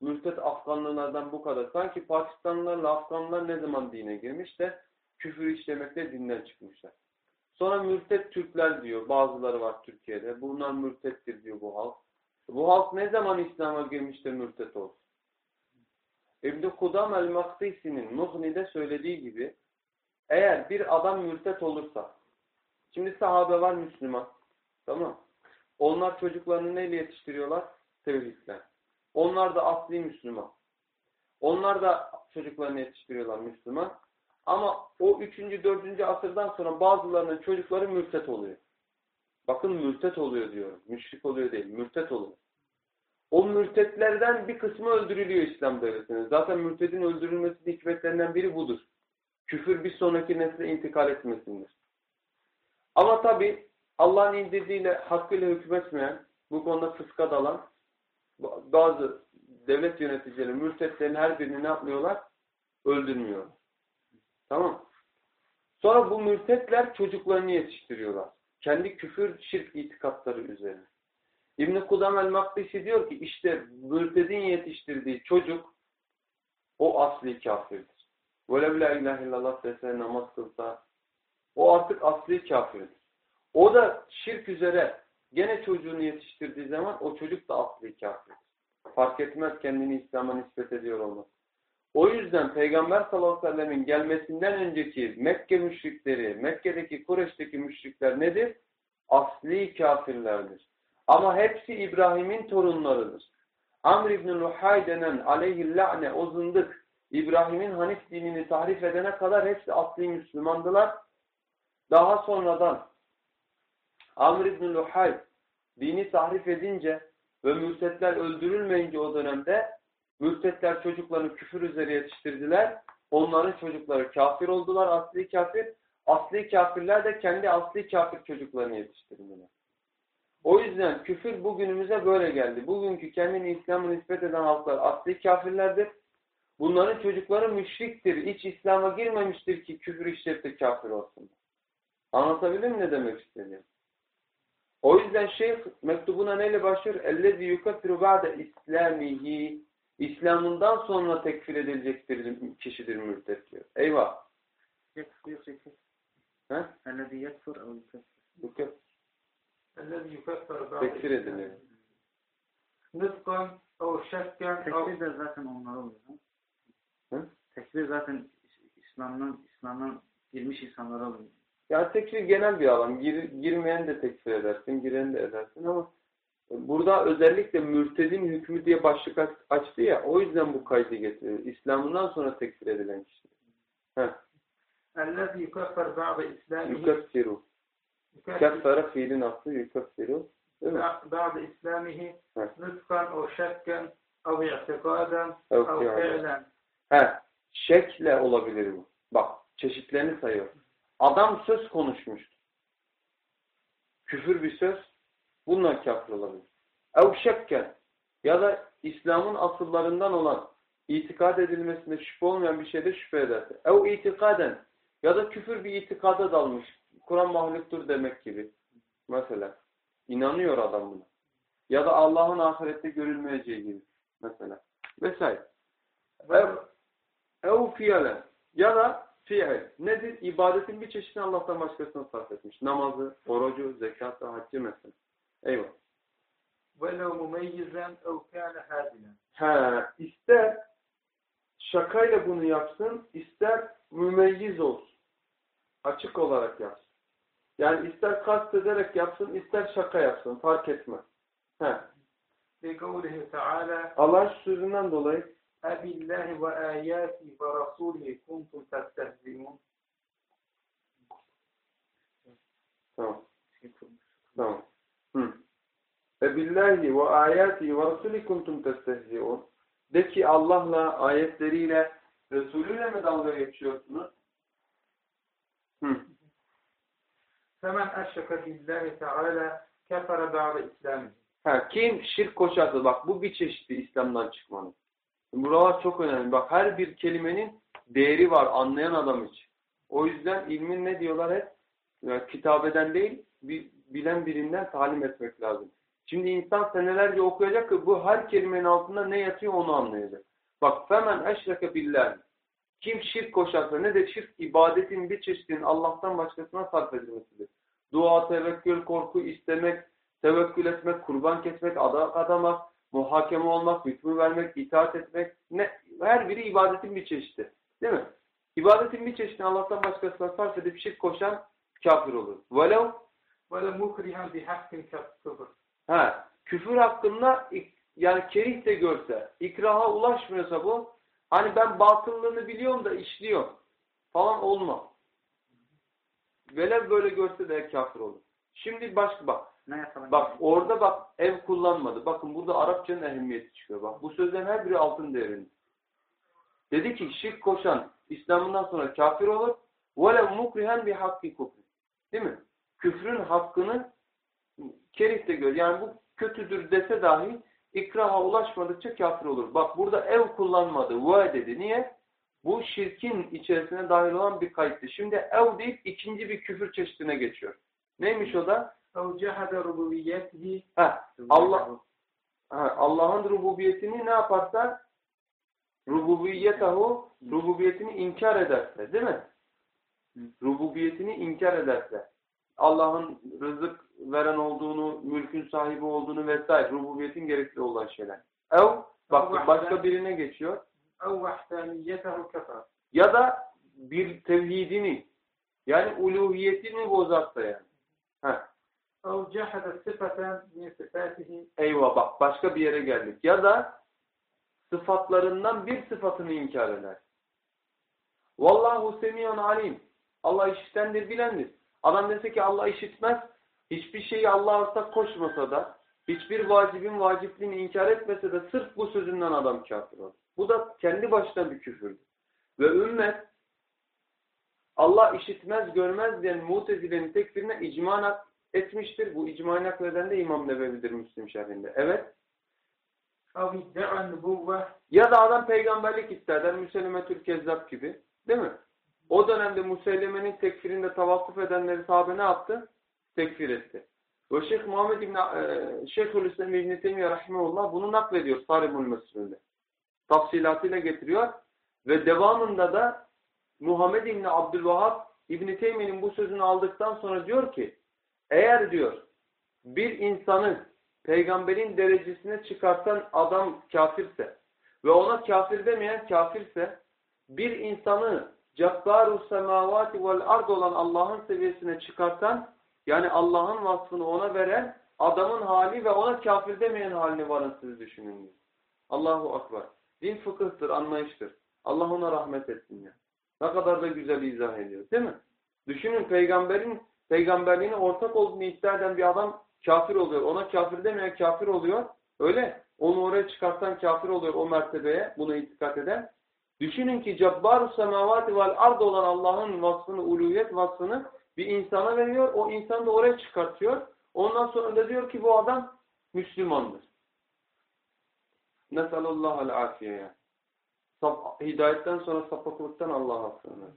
Mürted Afganlılardan bu kadar. Sanki Pakistanlılarla Afganlılar ne zaman dine girmiş de küfür işlemekle dinden çıkmışlar. Sonra mürted Türkler diyor. Bazıları var Türkiye'de. Bunlar mürtettir diyor bu halk. Bu halk ne zaman İslam'a girmiş de mürtet olsun? İbn-i Kudam el-Maktisi'nin Mughni'de söylediği gibi eğer bir adam mürtet olursa şimdi sahabe var Müslüman tamam onlar çocuklarını neyle yetiştiriyorlar? Tevhidle. Onlar da asli Müslüman. Onlar da çocuklarını yetiştiriyorlar Müslüman. Ama o 3. 4. asırdan sonra bazılarının çocukları mürtet oluyor. Bakın mürtet oluyor diyorum. Müşrik oluyor değil. Mürtet oluyor. O mürtetlerden bir kısmı öldürülüyor İslam devletinde. Zaten mürtedin öldürülmesinin hikmetlerinden biri budur. Küfür bir sonraki nesle intikal etmesindir. Ama tabi Allah'ın indirdiğiyle hakkıyla hükmetmeyen, bu konuda fıska dalan bazı devlet yöneticileri, mürtetlerin her birini ne yapmıyorlar? Öldürmüyorlar. Tamam Sonra bu mürtetler çocuklarını yetiştiriyorlar. Kendi küfür, şirk itikatları üzerine. İbn-i Kudam el-Makdisi diyor ki işte mürtedin yetiştirdiği çocuk o asli kafirdir. Böyle la ilahe illallah dese namaz kılsa o artık asli kafirdir. O da şirk üzere gene çocuğunu yetiştirdiği zaman o çocuk da asli kafirdir. Fark etmez kendini İslam'a nispet ediyor olması. O yüzden Peygamber sallallahu aleyhi ve sellemin gelmesinden önceki Mekke müşrikleri, Mekke'deki Kureş'teki müşrikler nedir? Asli kafirlerdir. Ama hepsi İbrahim'in torunlarıdır. Amr ibn Luhay denen aleyhillâne o zındık İbrahim'in Hanif dinini tahrif edene kadar hepsi asli Müslümandılar. Daha sonradan Amr ibn Luhay dini tahrif edince ve mürtetler öldürülmeyince o dönemde mürtetler çocuklarını küfür üzere yetiştirdiler. Onların çocukları kafir oldular, asli kafir. Asli kafirler de kendi asli kafir çocuklarını yetiştirdiler. O yüzden küfür bugünümüze böyle geldi. Bugünkü kendini İslam'a nispet eden halklar asli kafirlerdir. Bunların çocukları müşriktir. Hiç İslam'a girmemiştir ki küfür işleyip de kafir olsun. Anlatabildim mi ne demek istediğim? O yüzden şeyh mektubuna neyle başlıyor? اَلَّذِي يُكَفِّرُ بَعْدَ İslamihi İslam'ından sonra tekfir edilecektir kişidir mürtet diyor. Eyvah. يكفر يكفر He? الذي يكفر أو يكفر tekfir edilir. نطقا أو شكا أو Tekfir de zaten onlar oluyor. ha? Hı? Tekfir zaten İslam'dan İslam'dan girmiş insanlara oluyor. Yani tekfir genel bir alan. Gir, girmeyen de tekfir edersin, gireni de edersin ama burada özellikle mürtedin hükmü diye başlık aç- açtı ya o yüzden bu kaydı getiriyor. İslam'ından sonra tekfir edilen kişi. Heh. الذي يكفر بعد إسلامه Yukeffiru. يكفر Keffere fiilin aslı yukaffiru. Ba'da İslamihi nutkan o şekken av i'tikaden av fi'len. He. Şekle olabilir bu. Bak çeşitlerini sayıyor. Adam söz konuşmuştu. Küfür bir söz. Bununla kafir olabilir. Ev şekken ya da İslam'ın asıllarından olan itikad edilmesinde şüphe olmayan bir şeyde şüphe ederse. Ev itikaden ya da küfür bir itikada dalmış. Kur'an mahluktur demek gibi. Mesela. inanıyor adam buna. Ya da Allah'ın ahirette görülmeyeceği gibi. Mesela. Vesaire. Ev, ev fiyale ya da fiil. Nedir? İbadetin bir çeşidini Allah'tan başkasına sarf etmiş. Namazı, orucu, zekatı, haccı mesela. Eyvah. ولو مميزا أو كان هادنا He, ister şakayla bunu yapsın, ister mümeyyiz olsun. Açık olarak yapsın. Yani ister kast ederek yapsın, ister şaka yapsın. Fark etmez. He. Allah sözünden dolayı Ebillahi ve ayati ve rasulihi kuntum testehzimun Tamam. Tamam. Ebillahi ve ayati ve rasulihi kuntum testehzimun De ki Allah'la, ayetleriyle, Resulüyle mi dalga geçiyorsunuz? Hı. Femen eşreke billahi teala kefere ba'da İslami. Ha, kim şirk koşarsa bak bu bir çeşitli İslam'dan çıkmanın. Buralar çok önemli. Bak her bir kelimenin değeri var anlayan adam için. O yüzden ilmin ne diyorlar hep? Yani kitabeden değil, bilen birinden talim etmek lazım. Şimdi insan senelerce okuyacak ki bu her kelimenin altında ne yatıyor onu anlayacak. Bak femen eşreke billah. Kim şirk koşarsa nedir? Şirk ibadetin bir çeşidinin Allah'tan başkasına sarf edilmesidir. Dua, tevekkül, korku istemek, tevekkül etmek, kurban kesmek, adak adamak, muhakeme olmak, hükmü vermek, itaat etmek ne her biri ibadetin bir çeşidi. Değil mi? İbadetin bir çeşidini Allah'tan başkasına sarf edip şirk koşan kafir olur. Velev velev mukrihen bi hakkin Ha, küfür hakkında yani kerih de görse, ikraha ulaşmıyorsa bu hani ben batıllığını biliyorum da işliyorum falan olmaz. Velev böyle görse de kafir olur. Şimdi başka bak, Ne yapalım? bak orada bak ev kullanmadı. Bakın burada Arapçanın ehemmiyeti çıkıyor. Bak bu sözlerin her biri altın değerinde. Dedi ki şirk koşan İslam'ından sonra kafir olur. وَلَوْ مُكْرِهًا بِحَقِّ كُفْرِ Değil mi? Küfrün hakkını kerih de gör. Yani bu kötüdür dese dahi İkraha ulaşmadıkça kafir olur. Bak burada ev kullanmadı. Ve dedi. Niye? Bu şirkin içerisine dahil olan bir kayıttı. Şimdi ev deyip ikinci bir küfür çeşidine geçiyor. Neymiş o da? Allah Allah'ın rububiyetini ne yaparsa rububiyetahu rububiyetini inkar ederse değil mi? Rububiyetini inkar ederse. Allah'ın rızık veren olduğunu, mülkün sahibi olduğunu vesaire rububiyetin gerekli olan şeyler. Ev bak başka birine geçiyor. Ya da bir tevhidini yani uluhiyetini bozarsa yani. Heh. Eyvah bak başka bir yere geldik. Ya da sıfatlarından bir sıfatını inkar eder. Vallahu semiyon alim. Allah işitendir bilendir. Adam dese ki Allah işitmez, hiçbir şeyi Allah'a ortak koşmasa da, hiçbir vacibin vacipliğini inkar etmese de sırf bu sözünden adam kafir olur. Bu da kendi başına bir küfürdür. Ve ümmet Allah işitmez görmez diyen mutezilenin tekfirine icma etmiştir. Bu icmayı nakleden de İmam Nebevi'dir Müslim şerhinde. Evet. Ya da adam peygamberlik iddia eder. Müselime Türk Kezzap gibi. Değil mi? O dönemde Muselleme'nin tekfirinde tavakkuf edenleri sahabe ne yaptı? Tekfir etti. Ve Şeyh Muhammed İbni e, Şeyhülislam İbni Teymiye Rahimullah bunu naklediyor Saribul Mesul'de. Tafsilatıyla getiriyor. Ve devamında da Muhammed İbni Abdülvahhab İbni Teymiye'nin bu sözünü aldıktan sonra diyor ki eğer diyor bir insanı peygamberin derecesine çıkartan adam kafirse ve ona kafir demeyen kafirse bir insanı cabbarus semavati vel ard olan Allah'ın seviyesine çıkartan yani Allah'ın vasfını ona veren adamın hali ve ona kafir demeyen halini varın siz düşünün. Allahu Akbar. Din fıkıhtır, anlayıştır. Allah ona rahmet etsin ya. Ne kadar da güzel izah ediyor. Değil mi? Düşünün peygamberin peygamberliğine ortak olduğunu iddia eden bir adam kafir oluyor. Ona kafir demeyen kafir oluyor. Öyle. Onu oraya çıkartan kafir oluyor o mertebeye. Buna itikat eden. Düşünün ki cabbar semavati vel ard olan Allah'ın vasfını, uluhiyet vasfını bir insana veriyor. O insanı da oraya çıkartıyor. Ondan sonra da diyor ki bu adam Müslümandır. Nesallallahu afiye yani. Sap, hidayetten sonra sapıklıktan Allah'a sığınır.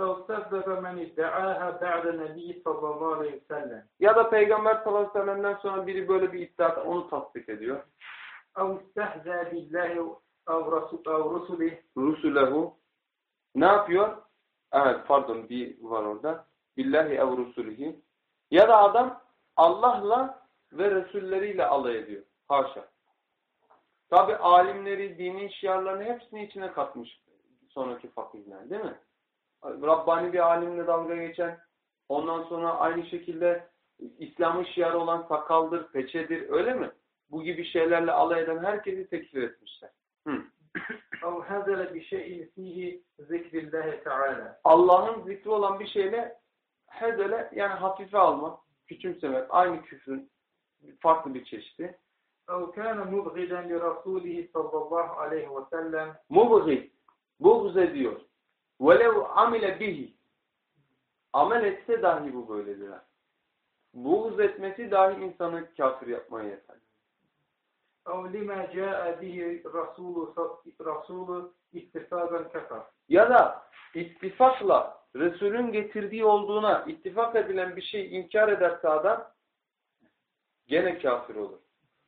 أو كذب من ادعاها بعد النبي صلى الله عليه وسلم Ya da Peygamber sallallahu aleyhi ve sellem'den sonra biri böyle bir iddia onu tasdik ediyor. أو استهزأ بالله rusulehu ne yapıyor? Evet pardon bir var orada. Billahi ev rusulihi. Ya da adam Allah'la ve Resulleriyle alay ediyor. Haşa. Tabi alimleri, dinin şiarlarını hepsini içine katmış sonraki fakirler değil mi? Rabbani bir alimle dalga geçen, ondan sonra aynı şekilde İslam'ın şiarı olan sakaldır, peçedir öyle mi? Bu gibi şeylerle alay eden herkesi tekfir etmişler. Hı. أو هزل بشيء فيه ذكر الله تعالى Allah'ın zikri olan bir şeyle hezele yani hafife almak, küçümsemek. Aynı küfrün farklı bir çeşidi. أو كان مبغضا لرسوله صلى الله عليه وسلم Mubgid, buğz ediyor. Velev amile bihi. Amel etse dahi bu böyledir. Buğz etmesi dahi insanı kafir yapmaya yeter. أو لما جاء به رسول رسول اتفاقا كفر Ya da ittifakla Resul'ün getirdiği olduğuna ittifak edilen bir şey inkar ederse adam gene kafir olur.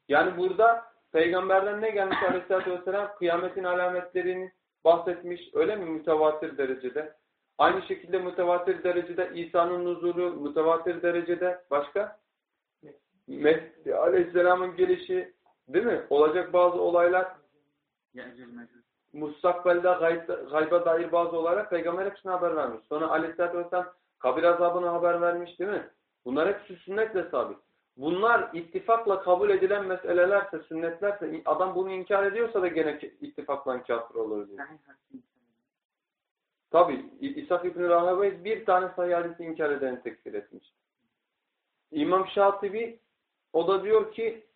Yani burada peygamberden ne gelmiş aleyhissalatü vesselam? Kıyametin alametlerini bahsetmiş. Öyle mi? Mütevatir derecede. Aynı şekilde mütevatir derecede İsa'nın nuzulu, mütevatir derecede başka? Mehdi aleyhisselamın gelişi değil mi? Olacak bazı olaylar mustakbelde gayb, gayba dair bazı olaylar peygamber hepsine haber vermiş. Sonra aleyhissalatü vesselam kabir azabına haber vermiş değil mi? Bunlar hepsi sünnetle sabit. Bunlar ittifakla kabul edilen meselelerse, sünnetlerse adam bunu inkar ediyorsa da gene ittifakla kafir olur diyor. Tabi İshak İbn-i bir tane sahih hadisi inkar edeni tekfir etmiş. İmam Şatibi o da diyor ki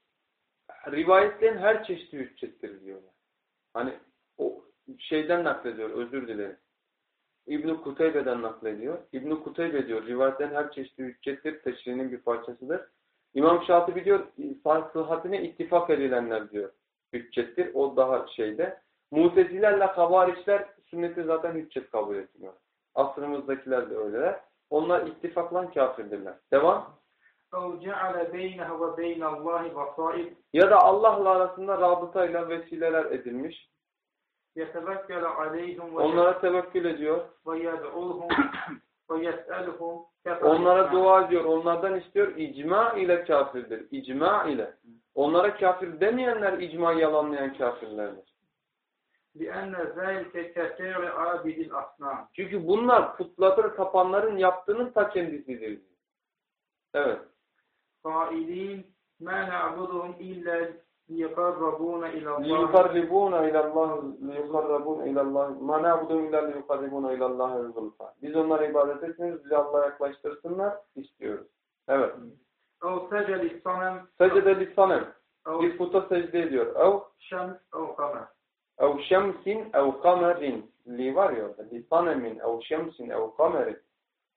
rivayetlerin her çeşidi hüccettir diyorlar. Hani o şeyden naklediyor özür dilerim. İbn-i Kuteybe'den naklediyor. İbn-i Kuteybe diyor rivayetlerin her çeşidi hüccettir. Teşrinin bir parçasıdır. İmam Şatibi diyor sıhhatine ittifak edilenler diyor. Hüccettir. O daha şeyde. Mutezilerle havariçler sünneti zaten hüccet kabul etmiyor. Asrımızdakiler de öyleler. Onlar ittifakla kafirdirler. Devam ya da Allah'la arasında rabıtayla vesileler edilmiş. Onlara tevekkül ediyor. Onlara dua ediyor. Onlardan istiyor. İcma ile kafirdir. İcma ile. Onlara kafir demeyenler icma yalanlayan kafirlerdir. Çünkü bunlar putları tapanların yaptığının ta kendisidir. Evet. قائلين ما نعبدهم إلا ليقربون إلى الله لِيُقَرِّبُونَ إِلَى اللّٰهِ لِيُقَرَّبُونَ إِلَى اللّٰهِ مَا نَعْبُدُهُمْ إِلَّا لِيُقَرِّبُونَ إِلَى اللّٰهِ زُلْفَى Biz onlara ibadet etmiyoruz, bizi Allah'a yaklaştırsınlar istiyoruz. Evet. أو سجد الصنم Secde lisanem. أو Bir puta secde ediyor. Ev, شمس أو قمر ev şemsin ev kamerin. Li var ya orada. Lisanemin ev şemsin ev kamerin.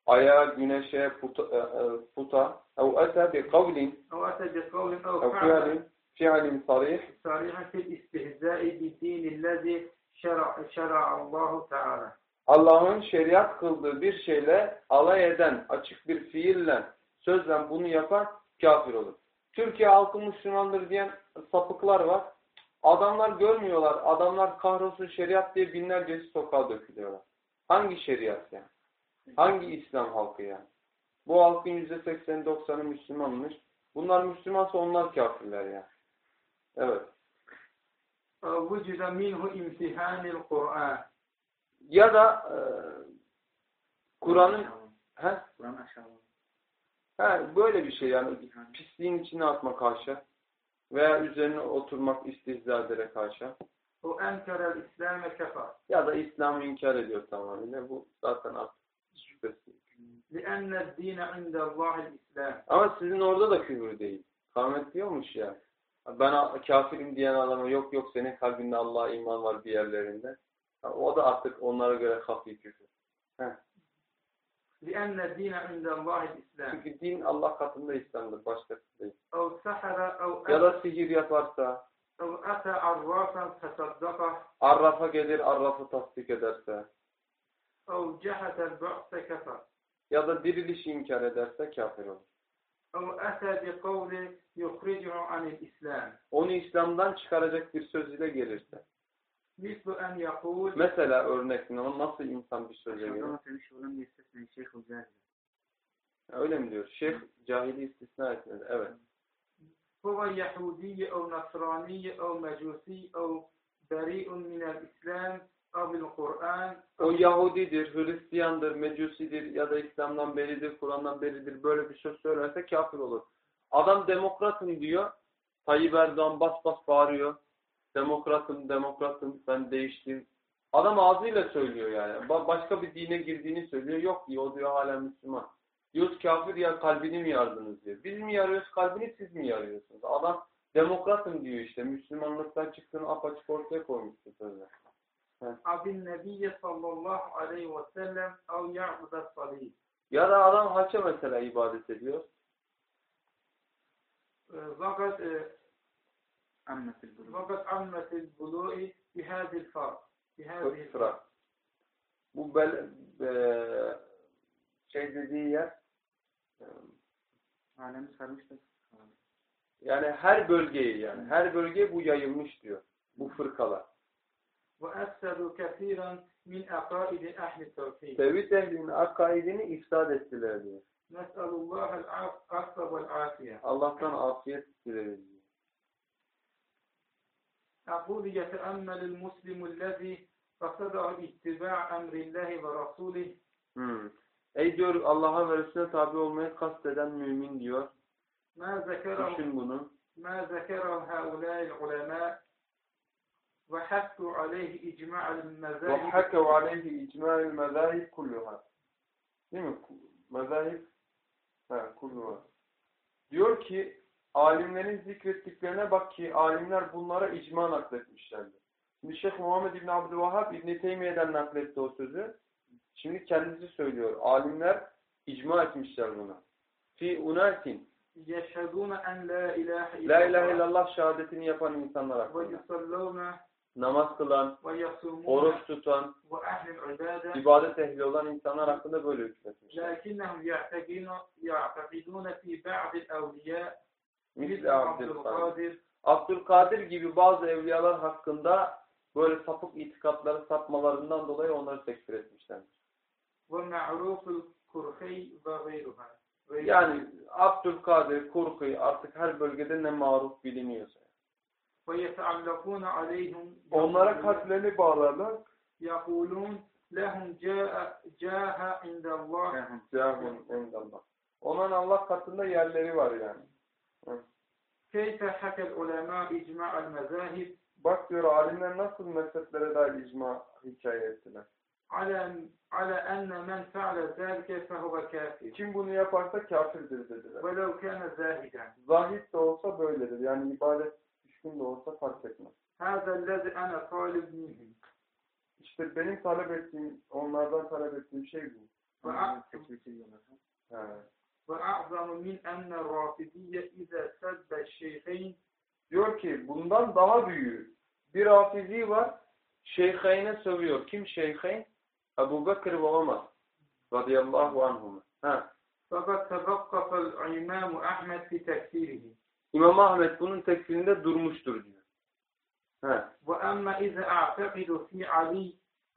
Aya, güneşe, puta, e, e, puta. Ev ete bi kavlin أو أتى بقول أو ev فعل fiilin fiilin sarih. صريحا في الاستهزاء بالدين الذي شرع شرع الله تعالى Allah'ın şeriat kıldığı bir şeyle alay eden, açık bir fiille, sözle bunu yapan kafir olur. Türkiye halkı Müslümandır diyen sapıklar var. Adamlar görmüyorlar. Adamlar kahrolsun şeriat diye binlercesi sokağa dökülüyorlar. Hangi şeriat yani? Hangi İslam halkı yani? Bu halkın %80-90'ı Müslümanmış. Bunlar Müslümansa onlar kafirler yani. Evet. أو وجد منه امتحان القرآن Ya da e, Kur'an'ın he? Kur'an aşağılama. He, böyle bir şey yani pisliğin içine atmak haşa veya üzerine oturmak istihza ederek haşa وأنكر الإسلام كفر ya da İslam'ı inkar ediyor tamamıyla bu zaten artık şüphesiz. لأن الدين عند الله الإسلام Ama sizin orada da küfür değil. Kavmet diyormuş ya. Ben kafirim diyen adama yok yok senin kalbinde Allah'a iman var bir yerlerinde. O da artık onlara göre hafi küfür. لأن الدين عند الله الإسلام Çünkü din Allah katında İslam'dır. Başkası değil. أو سحر أو Ya أتى, da sihir yaparsa, أو أتى عرافا فصدقه arrafa gelir, arrafı tasdik ederse, أو جحد البعث كفر ya da dirilişi inkar ederse kafir olur. أو أتى بقول يخرجه عن الإسلام Onu İslam'dan çıkaracak bir söz ile gelirse. مثل أن يقول Mesela örnek nasıl insan bir söze gelir? Aşağılama demiş olan bir istisna Şeyh Hüzzari. Öyle mi diyor? Şeyh cahili istisna etmedi. Evet. هو يهودي أو نصراني أو مجوسي أو بريء من الإسلام أو القرآن o Yahudidir, Hristiyandır, Mecusidir ya da İslam'dan beridir, Kur'an'dan beridir böyle bir söz söylerse kafir olur. Adam demokratım diyor Tayyip Erdoğan bas bas bağırıyor. Demokratım, demokratım, ben değiştim. Adam ağzıyla söylüyor yani. Ba- başka bir dine girdiğini söylüyor. Yok diyor, o diyor hala Müslüman. Diyoruz kafir ya kalbini mi yardınız diyor. Biz mi yarıyoruz kalbini siz mi yarıyorsunuz? Adam demokratım diyor işte. Müslümanlıktan çıktığını apaçık ortaya koymuştu sözler. Abin Nebiye sallallahu aleyhi ve sellem av ya'buda salih. Ya da adam haça mesela ibadet ediyor. Ee, fakat fakat e, ammetil bulu'i bihazil far. Bihazil far. Bu bel, e, şey dediği yer e, alemi sarmıştır. Yani her bölgeyi yani her bölge bu yayılmış diyor. Bu fırkalar. وأفسدوا كثيرا من أقائد أهل التوحيد Tevhid ehlinin akaidini ifsad ettiler diyor. نسأل الله العفو والعافية Allah'tan afiyet dileriz diyor. أقول يتأمل المسلم الذي قصده اتباع أمر الله ورسوله Hmm. Ey diyor Allah'a ve Resulüne tabi olmayı kasteden mümin diyor. ما ذكره Düşün bunu. ما ذكره هؤلاء العلماء وحثوا عليه إجماع المذاهب وَحَكَوْ عَلَيْهِ اِجْمَاعِ الْمَذَاهِبْ كُلُّهَا Değil mi? Mezahip ha, kulluha. Diyor ki alimlerin zikrettiklerine bak ki alimler bunlara icma nakletmişlerdir. Şimdi Şeyh Muhammed İbn Abdülvahhab İbn Teymiye'den nakletti o sözü. Şimdi kendisi söylüyor. Alimler icma etmişler buna. Fi unasin يشهدون أن لا إله إلا La ilahe الله illallah şehadetini yapan insanlar hakkında. namaz kılan, oruç tutan, ibadet ehli olan insanlar hakkında böyle hükmetmişler. Misle Abdülkadir. Abdülkadir gibi bazı evliyalar hakkında böyle sapık itikatları sapmalarından dolayı onları tekfir etmişler. Yani Abdülkadir, Kurhi artık her bölgede ne maruf biliniyorsa. ويتعلقون عليهم Onlara kalplerini bağlarlar. يقولون لهم جاء جاه عند الله Cahun indallah. Onun Allah katında yerleri var yani. كيف حكى العلماء إجماع المذاهب Bak diyor alimler nasıl mezheplere dair icma hikaye ettiler. على على أن من فعل ذلك فهو كافر Kim bunu yaparsa kafirdir dediler. ولو كان زاهدا Zahid de olsa böyledir. Yani ibadet düşkün de olsa fark etmez. هذا الذي أنا طالب منهم İşte benim talep ettiğim, onlardan talep ettiğim şey bu. وأع- He. وأعظم من أن الرافضية إذا سب الشيخين Diyor ki bundan daha büyüğü. Bir rafizi var, şeyheyne sövüyor. Kim şeyheyn? Ebu Bekir ve Ömer. Radıyallahu anhuma. Ha. فقد توقف الإمام أحمد في تكفيره İmam Ahmet bunun tekfirinde durmuştur diyor. Ha. وأما إذا أعتقد في علي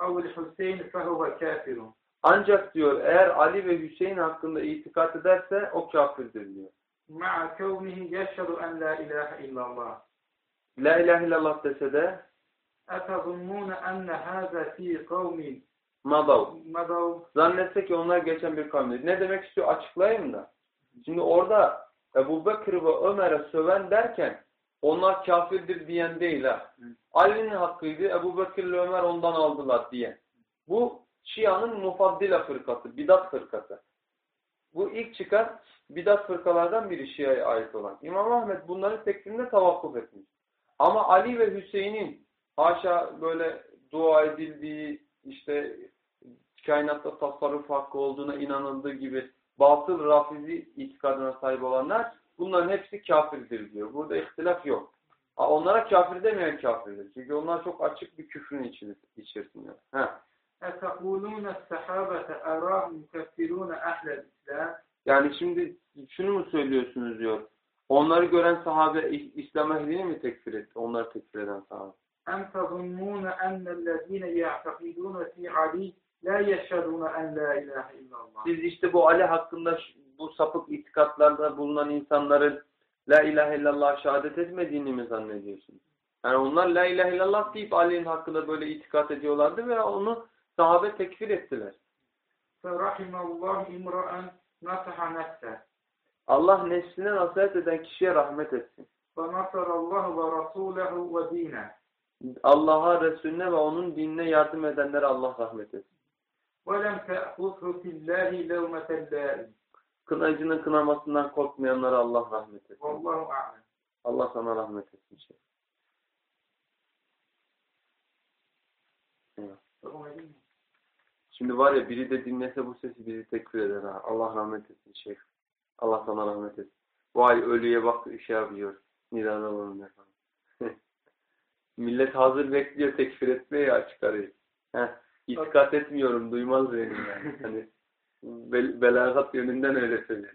أو الحسين فهو كافر Ancak diyor eğer Ali ve Hüseyin hakkında itikat ederse o kafirdir diyor. مع كونه يشهد أن لا إله إلا الله La ilahe illallah dese de أتظنون أن هذا في قوم madav. مضوا Zannetse ki onlar geçen bir kavimdir. Ne demek istiyor açıklayayım da. Şimdi orada Ebu Bekir ve Ömer'e söven derken onlar kafirdir diyen değil ha. Ali'nin hakkıydı. Ebu Bekir ile Ömer ondan aldılar diye. Bu Şia'nın mufaddila fırkası, bidat fırkası. Bu ilk çıkan bidat fırkalardan biri Şia'ya ait olan. İmam Ahmet bunların tekfirinde tavakkuf etmiş. Ama Ali ve Hüseyin'in haşa böyle dua edildiği, işte kainatta tasarruf hakkı olduğuna inanıldığı gibi batıl rafizi itikadına sahip olanlar bunların hepsi kafirdir diyor. Burada ihtilaf yok. Ha, Onlara kafir demeyen kafirdir. Çünkü onlar çok açık bir küfrün içi- içerisinde. Ha. أتقولون الصحابة أراهم يكفرون أهل الإسلام Yani şimdi şunu mu söylüyorsunuz diyor. Onları gören sahabe İ- İslam ehlini mi tekfir etti? Onları tekfir eden sahabe. أم تظنون أن الذين يعتقدون في علي La yeşhedûne en la ilahe illallah. Siz işte bu Ali hakkında bu sapık itikatlarda bulunan insanların la ilahe illallah şehadet etmediğini mi zannediyorsunuz? Yani onlar la ilahe illallah deyip Ali'nin hakkında böyle itikat ediyorlardı ve onu sahabe tekfir ettiler. Allah nefsine nasihat eden kişiye rahmet etsin. Allah'a, Resulüne ve onun dinine yardım edenlere Allah rahmet etsin. ولم تأخذه في الله لومة لائم Kınacının kınamasından korkmayanlara Allah rahmet etsin. والله أعلم Allah sana rahmet etsin. Şey. Evet. Şimdi var ya biri de dinlese bu sesi bizi tekfir eder ha. Allah rahmet etsin şeyh. Allah sana rahmet etsin. Vay ölüye bak şey yapıyor. Nidada bulunuyor falan. Millet hazır bekliyor tekfir etmeye ya çıkarıyor. Heh, itikat etmiyorum duymaz benim yani. Hani bel belagat yönünden öyle söylüyor.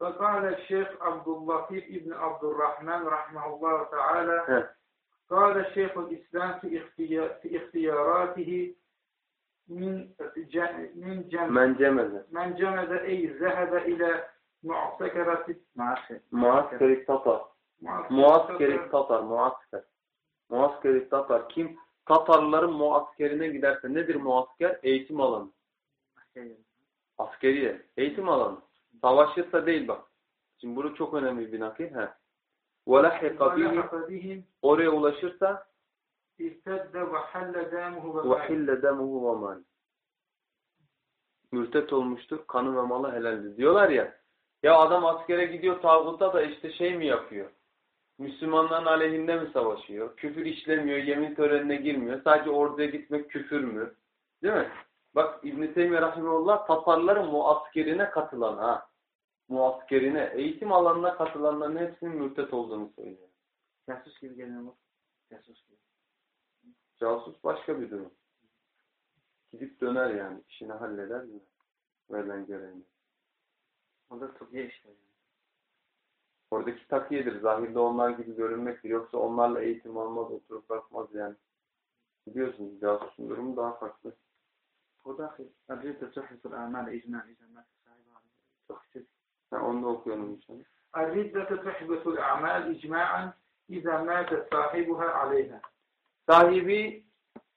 فقال الشيخ عبد اللطيف ابن عبد الرحمن رحمه الله تعالى Heh. قال شيخ الإسلام في اختيار في اختياراته من ج- من جمع Men cemeze. من جمد أي ذهب إلى معسكرة معسكر Muaskeri Tatar. Muaskeri Tatar. Muasker. Muaskeri Tatar. Kim? Tatarların muaskerine giderse nedir muasker? Eğitim alanı. Askeriye. Eğitim alanı. Savaşırsa değil bak. Şimdi bunu çok önemli bir nakil. He. وَلَحِقَ بِهِمْ ولحق بهم Oraya ulaşırsa ارتد وحل دامه وماله وَحِلَّ دَمُهُ وَمَالِ Mürtet olmuştur. Kanı ve malı helaldir. Diyorlar ya. Ya adam askere gidiyor tağutta da işte şey mi yapıyor? Müslümanların aleyhinde mi savaşıyor? Küfür işlemiyor, yemin törenine girmiyor. Sadece orduya gitmek küfür mü? Değil mi? Bak İbn-i Teymiye Rahimullah Tatarların muaskerine katılan ha. Muaskerine, eğitim alanına katılanların hepsinin mürtet olduğunu söylüyor. Casus gibi gelen var. Casus gibi. Casus başka bir durum. Gidip döner yani. işini halleder mi? Verilen görevini. O da Türkiye işte. Yani. Oradaki takiyedir. Zahirde onlar gibi görünmektir. Yoksa onlarla eğitim almaz, oturup bakmaz yani. Biliyorsunuz casusun durumu daha farklı. O da أدلة صحة الأعمال إجماع إذا ما صاحبها تخفف Ha, onu da okuyorum inşallah. الردة تحبط الأعمال إجماعا إذا مات صاحبها عليها Sahibi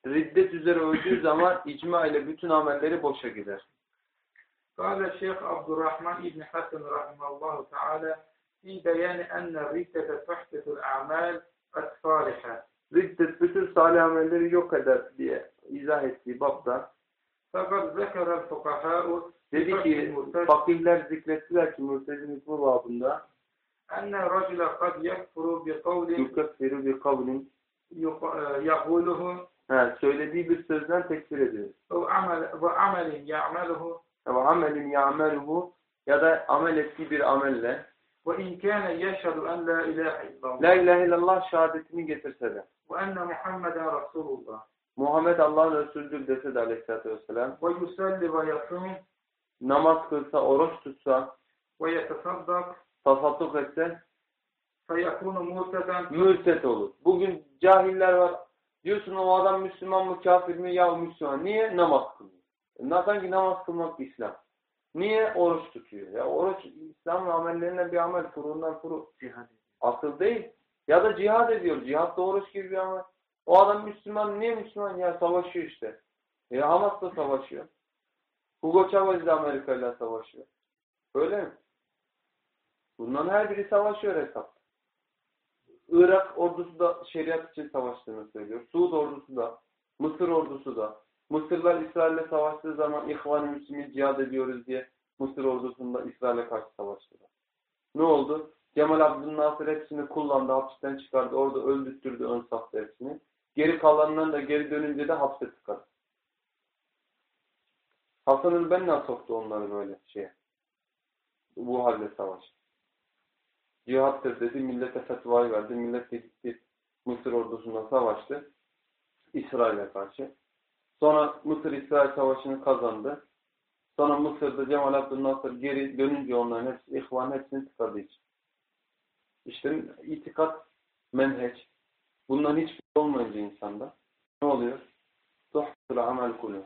riddet üzere öldüğü zaman icma ile bütün amelleri boşa gider. قال الشيخ عبد الرحمن بن حسن رحمه الله تعالى fi beyani enne riddete tuhdetul a'mal as-salihah. Riddet bütün salih amelleri yok eder diye izah ettiği babda. Fakat zekerel fukahâ'u Dedi ki fakirler zikrettiler ki mürtezin hükmü babında enne racile kad yekfuru bi kavlin yukeffiru bi Ha, söylediği bir sözden tekfir ediyor. Ve amelin ya'meluhu ve amelin ya'meluhu ya da amel ettiği bir amelle ve in kâne yeşhedü en la ilahe illallah. La ilahe illallah şehadetini getirse de. Ve enne Muhammeden Resulullah. Muhammed Allah'ın Resulüdür dese de aleyhissalatü vesselam. Ve yusalli ve yasum. Namaz kılsa, oruç tutsa. Ve yetesaddak. Tasadduk etse. Feyekûnu mürteden. Mürtet olur. Bugün cahiller var. Diyorsun o adam Müslüman mı kafir mi ya Müslüman. Niye? Namaz kılıyor. E, Sanki namaz kılmak İslam. Niye? Oruç tutuyor. Ya oruç İslam amellerinden bir amel. Furundan furu. cihad. Asıl değil. Ya da cihad ediyor. Cihad da oruç gibi bir amel. O adam Müslüman. Niye Müslüman? Ya savaşıyor işte. E Hamas da savaşıyor. Hugo Chavez de Amerika ile savaşıyor. Öyle mi? Bunların her biri savaşıyor hesap. Irak ordusu da şeriat için savaştığını söylüyor. Suud ordusu da, Mısır ordusu da. Mısırlar İsrail'le savaştığı zaman İhvan-ı Müslümin cihad ediyoruz diye Mısır ordusunda İsrail'e karşı savaştılar. Ne oldu? Cemal Abdülnasır hepsini kullandı, hapisten çıkardı. Orada öldürttürdü ön safta hepsini. Geri kalanından da geri dönünce de hapse tıkadı. Hasan Benna soktu onları böyle şeye. Bu halde savaş. Cihattır dedi, millete fetvayı verdi. Millet de gitti Mısır ordusuna savaştı. İsrail'e karşı. Sonra Mısır-İsrail savaşını kazandı. Sonra Mısır'da Cemal Abdülnasır geri dönünce onların hepsi, ihvan hepsini tıkadı için. İşte itikat, menheç. Bundan hiçbir şey olmayınca insanda ne oluyor? Tuhtul amel kulu.